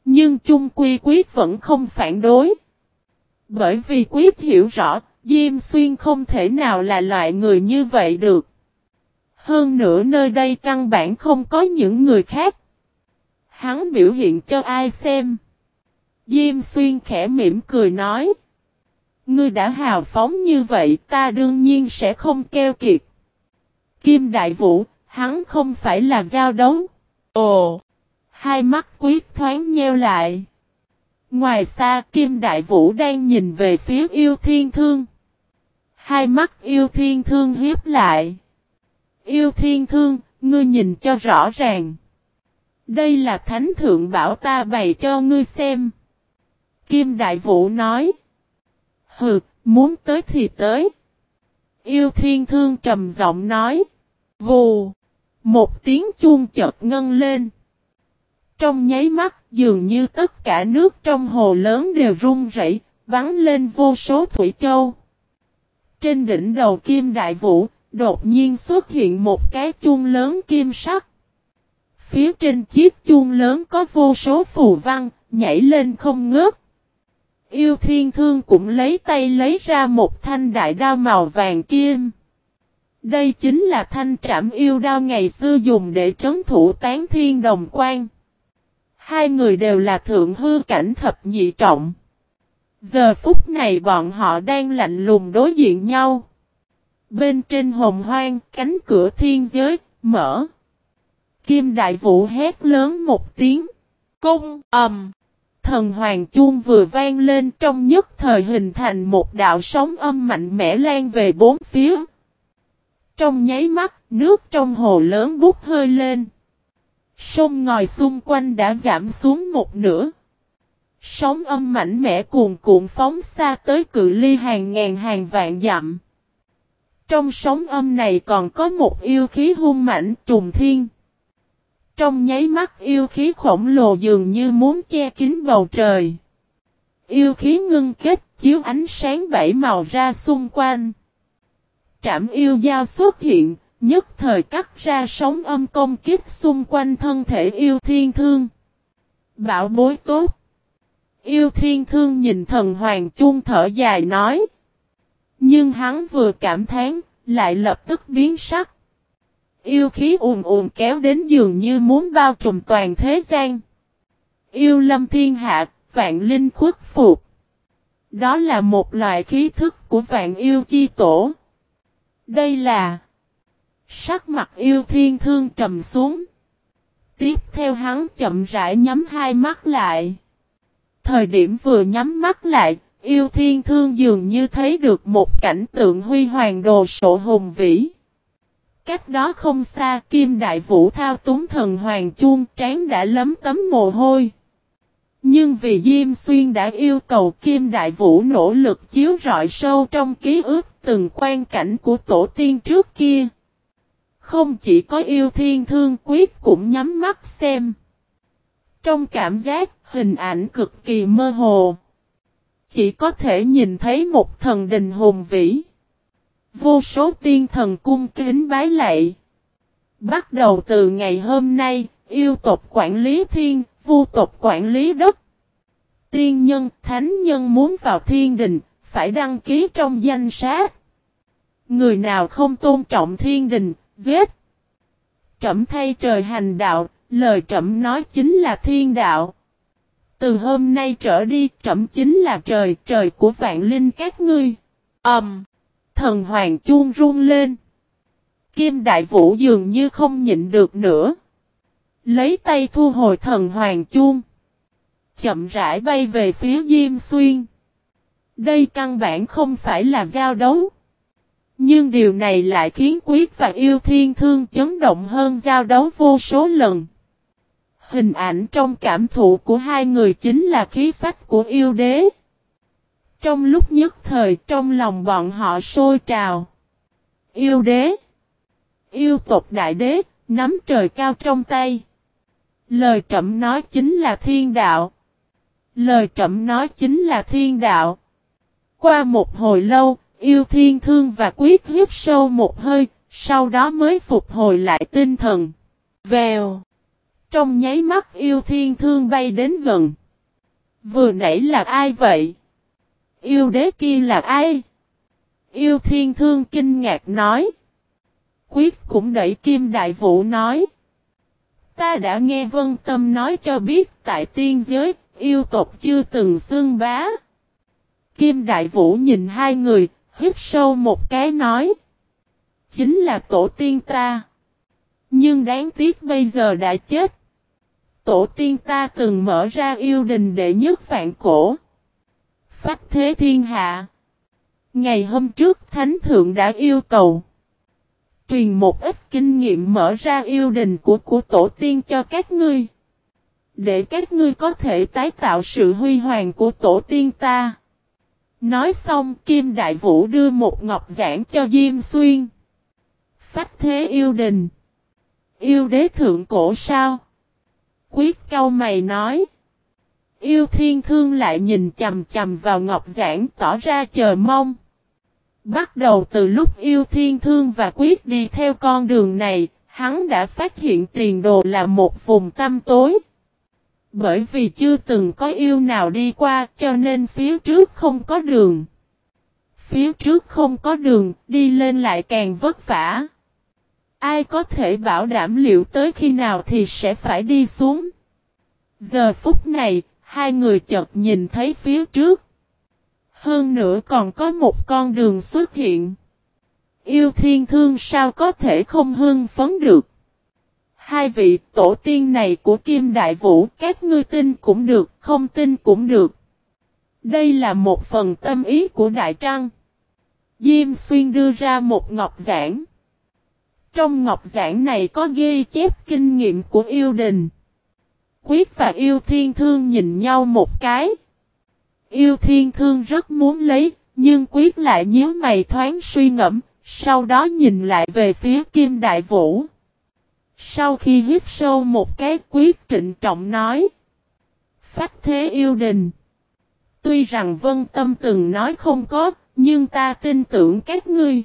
Nhưng chung quy quyết vẫn không phản đối. Bởi vì quyết hiểu rõ, Diêm Xuyên không thể nào là loại người như vậy được. Hơn nữa nơi đây căn bản không có những người khác. Hắn biểu hiện cho ai xem. Diêm xuyên khẽ mỉm cười nói. Ngươi đã hào phóng như vậy ta đương nhiên sẽ không keo kiệt. Kim Đại Vũ, hắn không phải là giao đấu. Ồ! Hai mắt quyết thoáng nheo lại. Ngoài xa Kim Đại Vũ đang nhìn về phía yêu thiên thương. Hai mắt yêu thiên thương hiếp lại. Yêu thiên thương, ngươi nhìn cho rõ ràng. Đây là thánh thượng bảo ta bày cho ngươi xem. Kim Đại Vũ nói. Hừ, muốn tới thì tới. Yêu thiên thương trầm giọng nói. Vù. Một tiếng chuông chợt ngân lên. Trong nháy mắt dường như tất cả nước trong hồ lớn đều rung rẩy, bắn lên vô số thủy châu. Trên đỉnh đầu kim đại vũ, đột nhiên xuất hiện một cái chuông lớn kim sắc. Phía trên chiếc chuông lớn có vô số phù văn, nhảy lên không ngớt. Yêu thiên thương cũng lấy tay lấy ra một thanh đại đao màu vàng kim. Đây chính là thanh trảm yêu đao ngày xưa dùng để trấn thủ tán thiên đồng quan. Hai người đều là thượng hư cảnh thập nhị trọng. Giờ phút này bọn họ đang lạnh lùng đối diện nhau. Bên trên hồng hoang, cánh cửa thiên giới, mở. Kim đại vũ hét lớn một tiếng. Cung, ầm. Thần hoàng chuông vừa vang lên trong nhất thời hình thành một đạo sóng âm mạnh mẽ lan về bốn phía. Trong nháy mắt, nước trong hồ lớn bút hơi lên. Sông ngòi xung quanh đã giảm xuống một nửa. Sóng âm mạnh mẽ cuồn cuộn phóng xa tới cự ly hàng ngàn hàng vạn dặm. Trong sóng âm này còn có một yêu khí hung mạnh trùng thiên. Trong nháy mắt yêu khí khổng lồ dường như muốn che kín bầu trời. Yêu khí ngưng kết chiếu ánh sáng bảy màu ra xung quanh. Trảm yêu giao xuất hiện, nhất thời cắt ra sóng âm công kích xung quanh thân thể yêu thiên thương. Bảo bối tốt. Yêu thiên thương nhìn thần hoàng chuông thở dài nói. Nhưng hắn vừa cảm thán, lại lập tức biến sắc. Yêu khí ùn ùn kéo đến dường như muốn bao trùm toàn thế gian. Yêu lâm thiên hạ, vạn linh khuất phục. Đó là một loại khí thức của vạn yêu chi tổ. Đây là Sắc mặt yêu thiên thương trầm xuống. Tiếp theo hắn chậm rãi nhắm hai mắt lại. Thời điểm vừa nhắm mắt lại, yêu thiên thương dường như thấy được một cảnh tượng huy hoàng đồ sộ hùng vĩ. Cách đó không xa kim đại vũ thao túng thần hoàng chuông trán đã lấm tấm mồ hôi. Nhưng vì Diêm Xuyên đã yêu cầu Kim Đại Vũ nỗ lực chiếu rọi sâu trong ký ức từng quan cảnh của tổ tiên trước kia. Không chỉ có yêu thiên thương quyết cũng nhắm mắt xem. Trong cảm giác, hình ảnh cực kỳ mơ hồ. Chỉ có thể nhìn thấy một thần đình hùng vĩ. Vô số tiên thần cung kính bái lạy. Bắt đầu từ ngày hôm nay, yêu tộc quản lý thiên, vu tộc quản lý đất. Tiên nhân, thánh nhân muốn vào thiên đình, phải đăng ký trong danh sách. Người nào không tôn trọng thiên đình, giết. Trẩm thay trời hành đạo, lời trẫm nói chính là thiên đạo. Từ hôm nay trở đi trẫm chính là trời, trời của vạn linh các ngươi. ầm Um, thần hoàng chuông run lên. Kim đại vũ dường như không nhịn được nữa. Lấy tay thu hồi thần hoàng chuông. Chậm rãi bay về phía Diêm Xuyên. Đây căn bản không phải là giao đấu. Nhưng điều này lại khiến quyết và yêu thiên thương chấn động hơn giao đấu vô số lần. Hình ảnh trong cảm thụ của hai người chính là khí phách của yêu đế. Trong lúc nhất thời trong lòng bọn họ sôi trào. Yêu đế. Yêu tộc đại đế, nắm trời cao trong tay. Lời trẩm nói chính là thiên đạo. Lời trẩm nói chính là thiên đạo. Qua một hồi lâu, Yêu thiên thương và quyết hiếp sâu một hơi, sau đó mới phục hồi lại tinh thần. Vèo. Trong nháy mắt yêu thiên thương bay đến gần. Vừa nãy là ai vậy? Yêu đế kia là ai? Yêu thiên thương kinh ngạc nói. Quyết cũng đẩy Kim Đại Vũ nói. Ta đã nghe Vân Tâm nói cho biết tại tiên giới, yêu tộc chưa từng xương bá. Kim Đại Vũ nhìn hai người, hít sâu một cái nói. Chính là tổ tiên ta. Nhưng đáng tiếc bây giờ đã chết. Tổ tiên ta từng mở ra yêu đình để nhất vạn cổ. Phách thế thiên hạ. Ngày hôm trước Thánh Thượng đã yêu cầu. Truyền một ít kinh nghiệm mở ra yêu đình của của tổ tiên cho các ngươi. Để các ngươi có thể tái tạo sự huy hoàng của tổ tiên ta. Nói xong, Kim Đại Vũ đưa một ngọc giảng cho Diêm Xuyên. Phách thế yêu đình. Yêu đế thượng cổ sao? Quyết câu mày nói. Yêu thiên thương lại nhìn chầm chầm vào ngọc giảng tỏ ra chờ mong. Bắt đầu từ lúc yêu thiên thương và quyết đi theo con đường này, hắn đã phát hiện tiền đồ là một vùng tăm tối. Bởi vì chưa từng có yêu nào đi qua cho nên phía trước không có đường. Phía trước không có đường, đi lên lại càng vất vả. Ai có thể bảo đảm liệu tới khi nào thì sẽ phải đi xuống. Giờ phút này, hai người chợt nhìn thấy phía trước. Hơn nữa còn có một con đường xuất hiện. Yêu thiên thương sao có thể không hưng phấn được. Hai vị tổ tiên này của Kim Đại Vũ các ngươi tin cũng được, không tin cũng được. Đây là một phần tâm ý của Đại Trăng. Diêm Xuyên đưa ra một ngọc giảng. Trong ngọc giảng này có ghi chép kinh nghiệm của yêu đình. Quyết và yêu thiên thương nhìn nhau một cái. Yêu thiên thương rất muốn lấy, nhưng quyết lại nhíu mày thoáng suy ngẫm, sau đó nhìn lại về phía Kim Đại Vũ. Sau khi hít sâu một cái quyết trịnh trọng nói. Phách thế yêu đình. Tuy rằng Vân Tâm từng nói không có, nhưng ta tin tưởng các ngươi.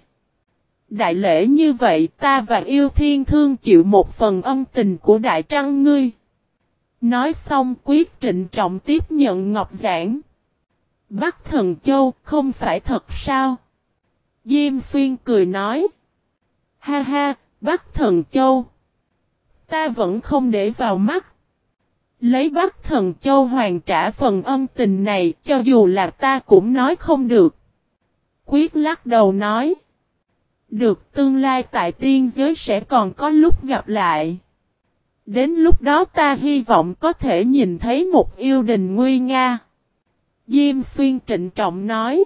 Đại lễ như vậy ta và yêu thiên thương chịu một phần ân tình của đại trăng ngươi. Nói xong quyết trịnh trọng tiếp nhận ngọc giảng. Bắc thần châu không phải thật sao? Diêm xuyên cười nói. Ha ha, Bắc thần châu. Ta vẫn không để vào mắt. Lấy Bắc thần châu hoàn trả phần ân tình này cho dù là ta cũng nói không được. Quyết lắc đầu nói. Được, tương lai tại tiên giới sẽ còn có lúc gặp lại. Đến lúc đó ta hy vọng có thể nhìn thấy một yêu đình nguy nga. Diêm xuyên trịnh trọng nói.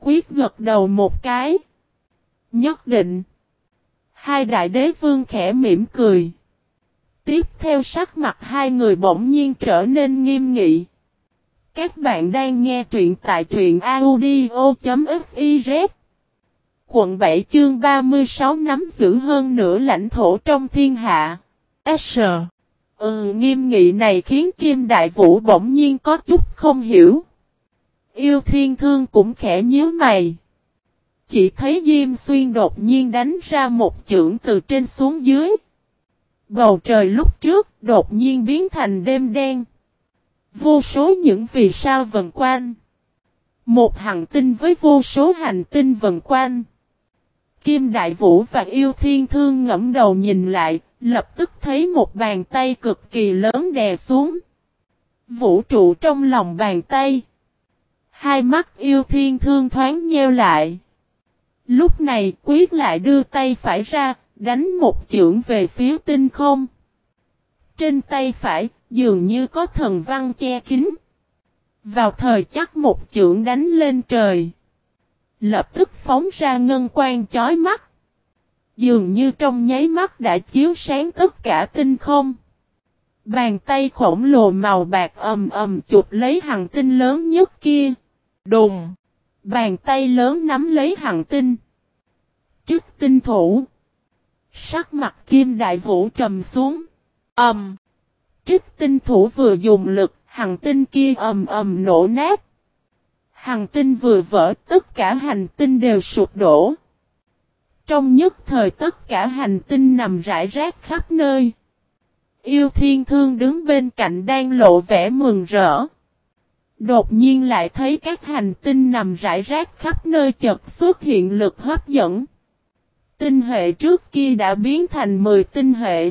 Quyết gật đầu một cái. Nhất định. Hai đại đế vương khẽ mỉm cười. Tiếp theo sắc mặt hai người bỗng nhiên trở nên nghiêm nghị. Các bạn đang nghe truyện tại truyện audio.fif Quận 7 chương 36 nắm giữ hơn nửa lãnh thổ trong thiên hạ. S. Ừ nghiêm nghị này khiến Kim Đại Vũ bỗng nhiên có chút không hiểu. Yêu thiên thương cũng khẽ nhíu mày. Chỉ thấy Diêm Xuyên đột nhiên đánh ra một chưởng từ trên xuống dưới. Bầu trời lúc trước đột nhiên biến thành đêm đen. Vô số những vì sao vần quanh. Một hành tinh với vô số hành tinh vần quanh. Kim Đại Vũ và Yêu Thiên Thương ngẫm đầu nhìn lại, lập tức thấy một bàn tay cực kỳ lớn đè xuống. Vũ trụ trong lòng bàn tay. Hai mắt Yêu Thiên Thương thoáng nheo lại. Lúc này quyết lại đưa tay phải ra, đánh một chưởng về phía tinh không. Trên tay phải, dường như có thần văn che kín. Vào thời chắc một chưởng đánh lên trời. Lập tức phóng ra ngân quang chói mắt. Dường như trong nháy mắt đã chiếu sáng tất cả tinh không. Bàn tay khổng lồ màu bạc ầm ầm chụp lấy hàng tinh lớn nhất kia. Đùng! Bàn tay lớn nắm lấy hàng tinh. Trước tinh thủ. Sắc mặt kim đại vũ trầm xuống. Ầm! Trích tinh thủ vừa dùng lực, hàng tinh kia ầm ầm nổ nát. Hành tinh vừa vỡ tất cả hành tinh đều sụp đổ. Trong nhất thời tất cả hành tinh nằm rải rác khắp nơi. Yêu thiên thương đứng bên cạnh đang lộ vẻ mừng rỡ. Đột nhiên lại thấy các hành tinh nằm rải rác khắp nơi chợt xuất hiện lực hấp dẫn. tinh hệ trước kia đã biến thành 10 tinh hệ.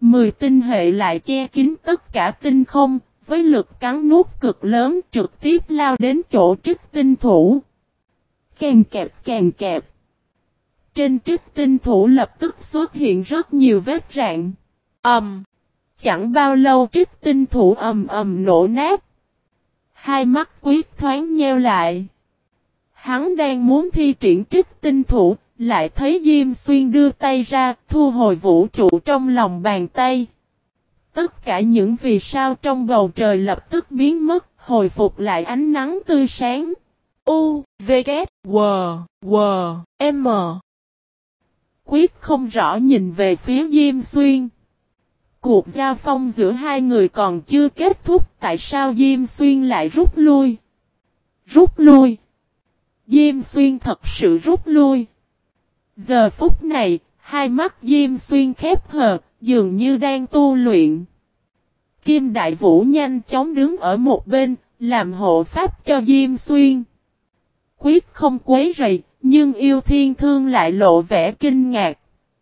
10 tinh hệ lại che kín tất cả tinh không, với lực cắn nuốt cực lớn trực tiếp lao đến chỗ trích tinh thủ. Càng kẹp càng kẹp. Trên trích tinh thủ lập tức xuất hiện rất nhiều vết rạn. Ẩm. Um, chẳng bao lâu trích tinh thủ ầm ầm nổ nát. Hai mắt quyết thoáng nheo lại. Hắn đang muốn thi triển trích tinh thủ, lại thấy Diêm Xuyên đưa tay ra, thu hồi vũ trụ trong lòng bàn tay. Tất cả những vì sao trong bầu trời lập tức biến mất, hồi phục lại ánh nắng tươi sáng. U, V, K, W, W, M. Quyết không rõ nhìn về phía Diêm Xuyên. Cuộc giao phong giữa hai người còn chưa kết thúc, tại sao Diêm Xuyên lại rút lui? Rút lui. Diêm Xuyên thật sự rút lui. Giờ phút này, hai mắt Diêm Xuyên khép hờ, dường như đang tu luyện. Kim Đại Vũ nhanh chóng đứng ở một bên, làm hộ pháp cho Diêm Xuyên. Quyết không quấy rầy, nhưng yêu thiên thương lại lộ vẻ kinh ngạc.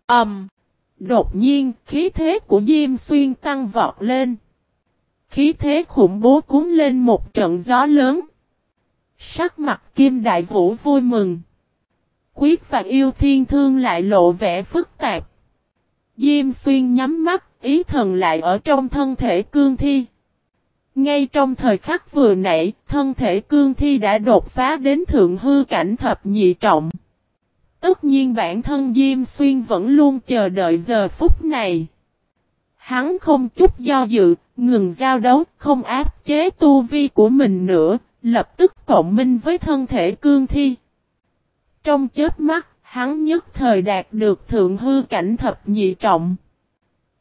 Ẩm! Um, đột nhiên, khí thế của Diêm Xuyên tăng vọt lên. Khí thế khủng bố cúng lên một trận gió lớn. Sắc mặt Kim Đại Vũ vui mừng. Quyết và yêu thiên thương lại lộ vẻ phức tạp. Diêm xuyên nhắm mắt, ý thần lại ở trong thân thể cương thi. Ngay trong thời khắc vừa nãy, thân thể cương thi đã đột phá đến thượng hư cảnh thập nhị trọng. Tất nhiên bản thân Diêm Xuyên vẫn luôn chờ đợi giờ phút này. Hắn không chút do dự, ngừng giao đấu, không áp chế tu vi của mình nữa, lập tức cộng minh với thân thể cương thi. Trong chết mắt, hắn nhất thời đạt được thượng hư cảnh thập nhị trọng.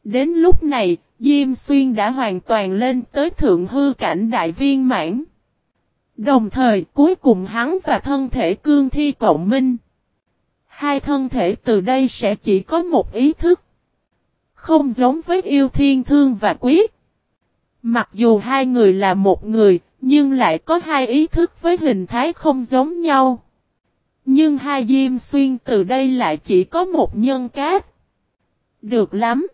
Đến lúc này, Diêm Xuyên đã hoàn toàn lên tới thượng hư cảnh đại viên mãn. Đồng thời, cuối cùng hắn và thân thể cương thi cộng minh. Hai thân thể từ đây sẽ chỉ có một ý thức. Không giống với yêu thiên thương và quyết. Mặc dù hai người là một người, nhưng lại có hai ý thức với hình thái không giống nhau. Nhưng hai Diêm Xuyên từ đây lại chỉ có một nhân cát. Được lắm.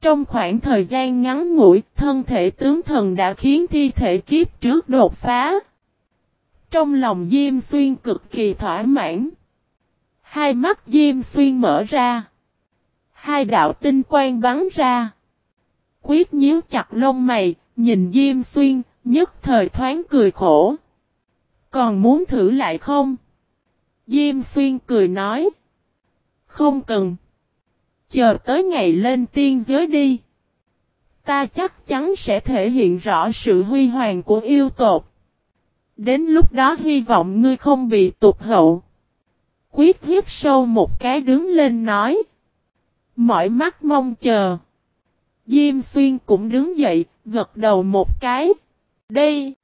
Trong khoảng thời gian ngắn ngủi, thân thể tướng thần đã khiến thi thể kiếp trước đột phá. Trong lòng Diêm Xuyên cực kỳ thỏa mãn. Hai mắt Diêm Xuyên mở ra. Hai đạo tinh quang bắn ra. Quyết nhíu chặt lông mày, nhìn Diêm Xuyên, nhất thời thoáng cười khổ. Còn muốn thử lại không? Diêm Xuyên cười nói. Không cần. Chờ tới ngày lên tiên giới đi. Ta chắc chắn sẽ thể hiện rõ sự huy hoàng của yêu tột. Đến lúc đó hy vọng ngươi không bị tụt hậu. Quyết hiếp sâu một cái đứng lên nói. Mỏi mắt mong chờ. Diêm xuyên cũng đứng dậy, gật đầu một cái. Đây.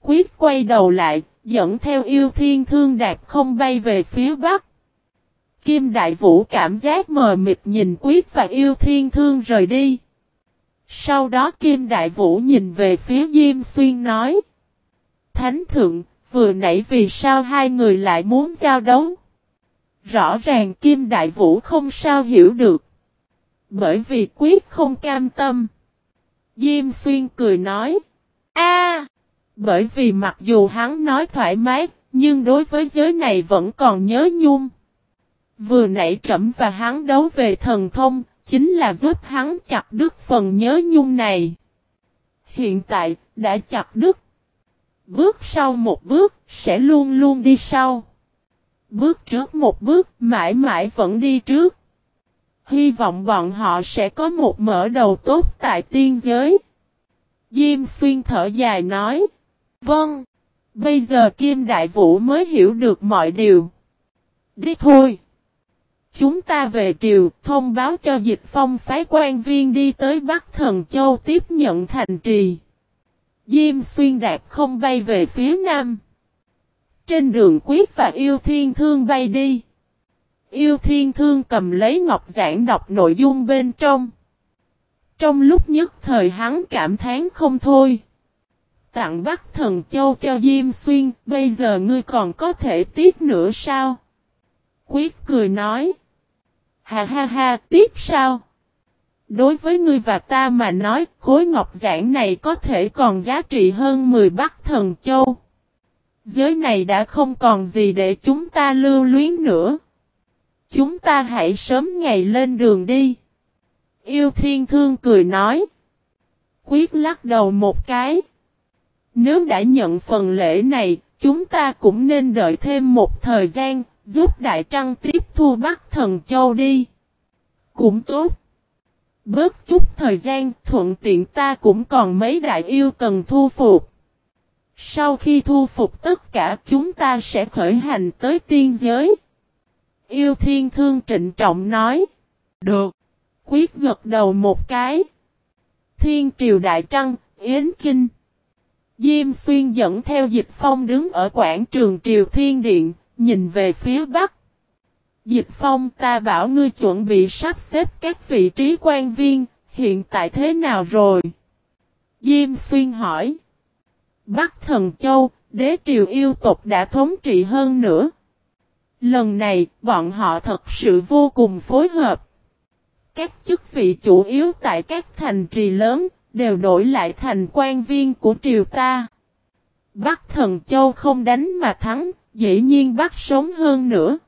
Quyết quay đầu lại, dẫn theo yêu thiên thương đạp không bay về phía bắc. Kim Đại Vũ cảm giác mờ mịt nhìn Quyết và yêu thiên thương rời đi. Sau đó Kim Đại Vũ nhìn về phía Diêm Xuyên nói. Thánh thượng, vừa nãy vì sao hai người lại muốn giao đấu? Rõ ràng Kim Đại Vũ không sao hiểu được. Bởi vì Quyết không cam tâm. Diêm Xuyên cười nói. a bởi vì mặc dù hắn nói thoải mái, nhưng đối với giới này vẫn còn nhớ nhung. Vừa nãy trẩm và hắn đấu về thần thông, chính là giúp hắn chặt đứt phần nhớ nhung này. Hiện tại, đã chặt đứt. Bước sau một bước, sẽ luôn luôn đi sau. Bước trước một bước, mãi mãi vẫn đi trước. Hy vọng bọn họ sẽ có một mở đầu tốt tại tiên giới. Diêm xuyên thở dài nói. Vâng. Bây giờ Kim Đại Vũ mới hiểu được mọi điều. Đi thôi. Chúng ta về triều, thông báo cho dịch phong phái quan viên đi tới Bắc Thần Châu tiếp nhận thành trì. Diêm xuyên đạt không bay về phía nam. Trên đường quyết và yêu thiên thương bay đi. Yêu thiên thương cầm lấy ngọc giảng đọc nội dung bên trong. Trong lúc nhất thời hắn cảm thán không thôi tặng Bắc Thần Châu cho Diêm Xuyên, bây giờ ngươi còn có thể tiếc nữa sao? Quyết cười nói. Ha ha ha, tiếc sao? Đối với ngươi và ta mà nói, khối ngọc giản này có thể còn giá trị hơn 10 bắc thần châu. Giới này đã không còn gì để chúng ta lưu luyến nữa. Chúng ta hãy sớm ngày lên đường đi. Yêu thiên thương cười nói. Quyết lắc đầu một cái. Nếu đã nhận phần lễ này, chúng ta cũng nên đợi thêm một thời gian, giúp Đại Trăng tiếp thu Bắc Thần Châu đi. Cũng tốt. Bớt chút thời gian, thuận tiện ta cũng còn mấy đại yêu cần thu phục. Sau khi thu phục tất cả chúng ta sẽ khởi hành tới tiên giới. Yêu thiên thương trịnh trọng nói. Được. Quyết gật đầu một cái. Thiên triều đại trăng, Yến Kinh. Diêm xuyên dẫn theo dịch phong đứng ở quảng trường triều thiên điện, nhìn về phía bắc. Dịch phong ta bảo ngươi chuẩn bị sắp xếp các vị trí quan viên, hiện tại thế nào rồi? Diêm xuyên hỏi. Bắc thần châu, đế triều yêu tộc đã thống trị hơn nữa. Lần này, bọn họ thật sự vô cùng phối hợp. Các chức vị chủ yếu tại các thành trì lớn, đều đổi lại thành quan viên của triều ta. Bắc thần châu không đánh mà thắng, dĩ nhiên bắt sống hơn nữa.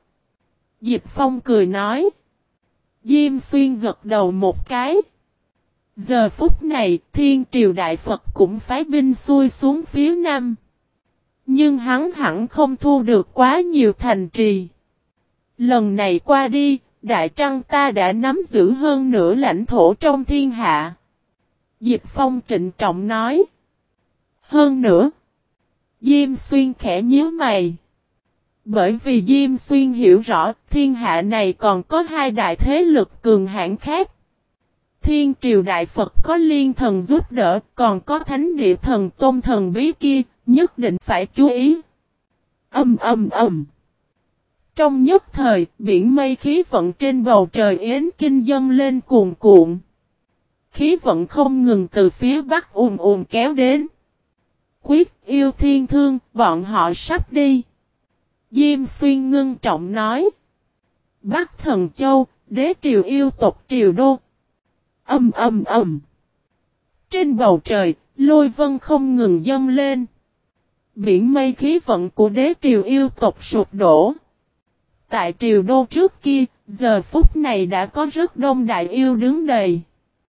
Dịch phong cười nói. Diêm xuyên gật đầu một cái. Giờ phút này, thiên triều đại Phật cũng phái binh xuôi xuống phía nam. Nhưng hắn hẳn không thu được quá nhiều thành trì. Lần này qua đi, Đại Trăng ta đã nắm giữ hơn nửa lãnh thổ trong thiên hạ. Diệp Phong trịnh trọng nói. Hơn nữa. Diêm Xuyên khẽ nhíu mày. Bởi vì Diêm Xuyên hiểu rõ thiên hạ này còn có hai đại thế lực cường hãn khác. Thiên triều đại Phật có liên thần giúp đỡ, còn có thánh địa thần tôn thần bí kia, nhất định phải chú ý. Âm âm âm. Trong nhất thời, biển mây khí vận trên bầu trời Yến Kinh dân lên cuồn cuộn. Khí vận không ngừng từ phía bắc ùm ùm kéo đến. Quyết yêu thiên thương, bọn họ sắp đi. Diêm xuyên ngưng trọng nói. Bắc thần châu, đế triều yêu tộc triều đô. Âm âm âm. Trên bầu trời, lôi vân không ngừng dâng lên. Biển mây khí vận của đế triều yêu tộc sụp đổ. Tại triều đô trước kia, giờ phút này đã có rất đông đại yêu đứng đầy.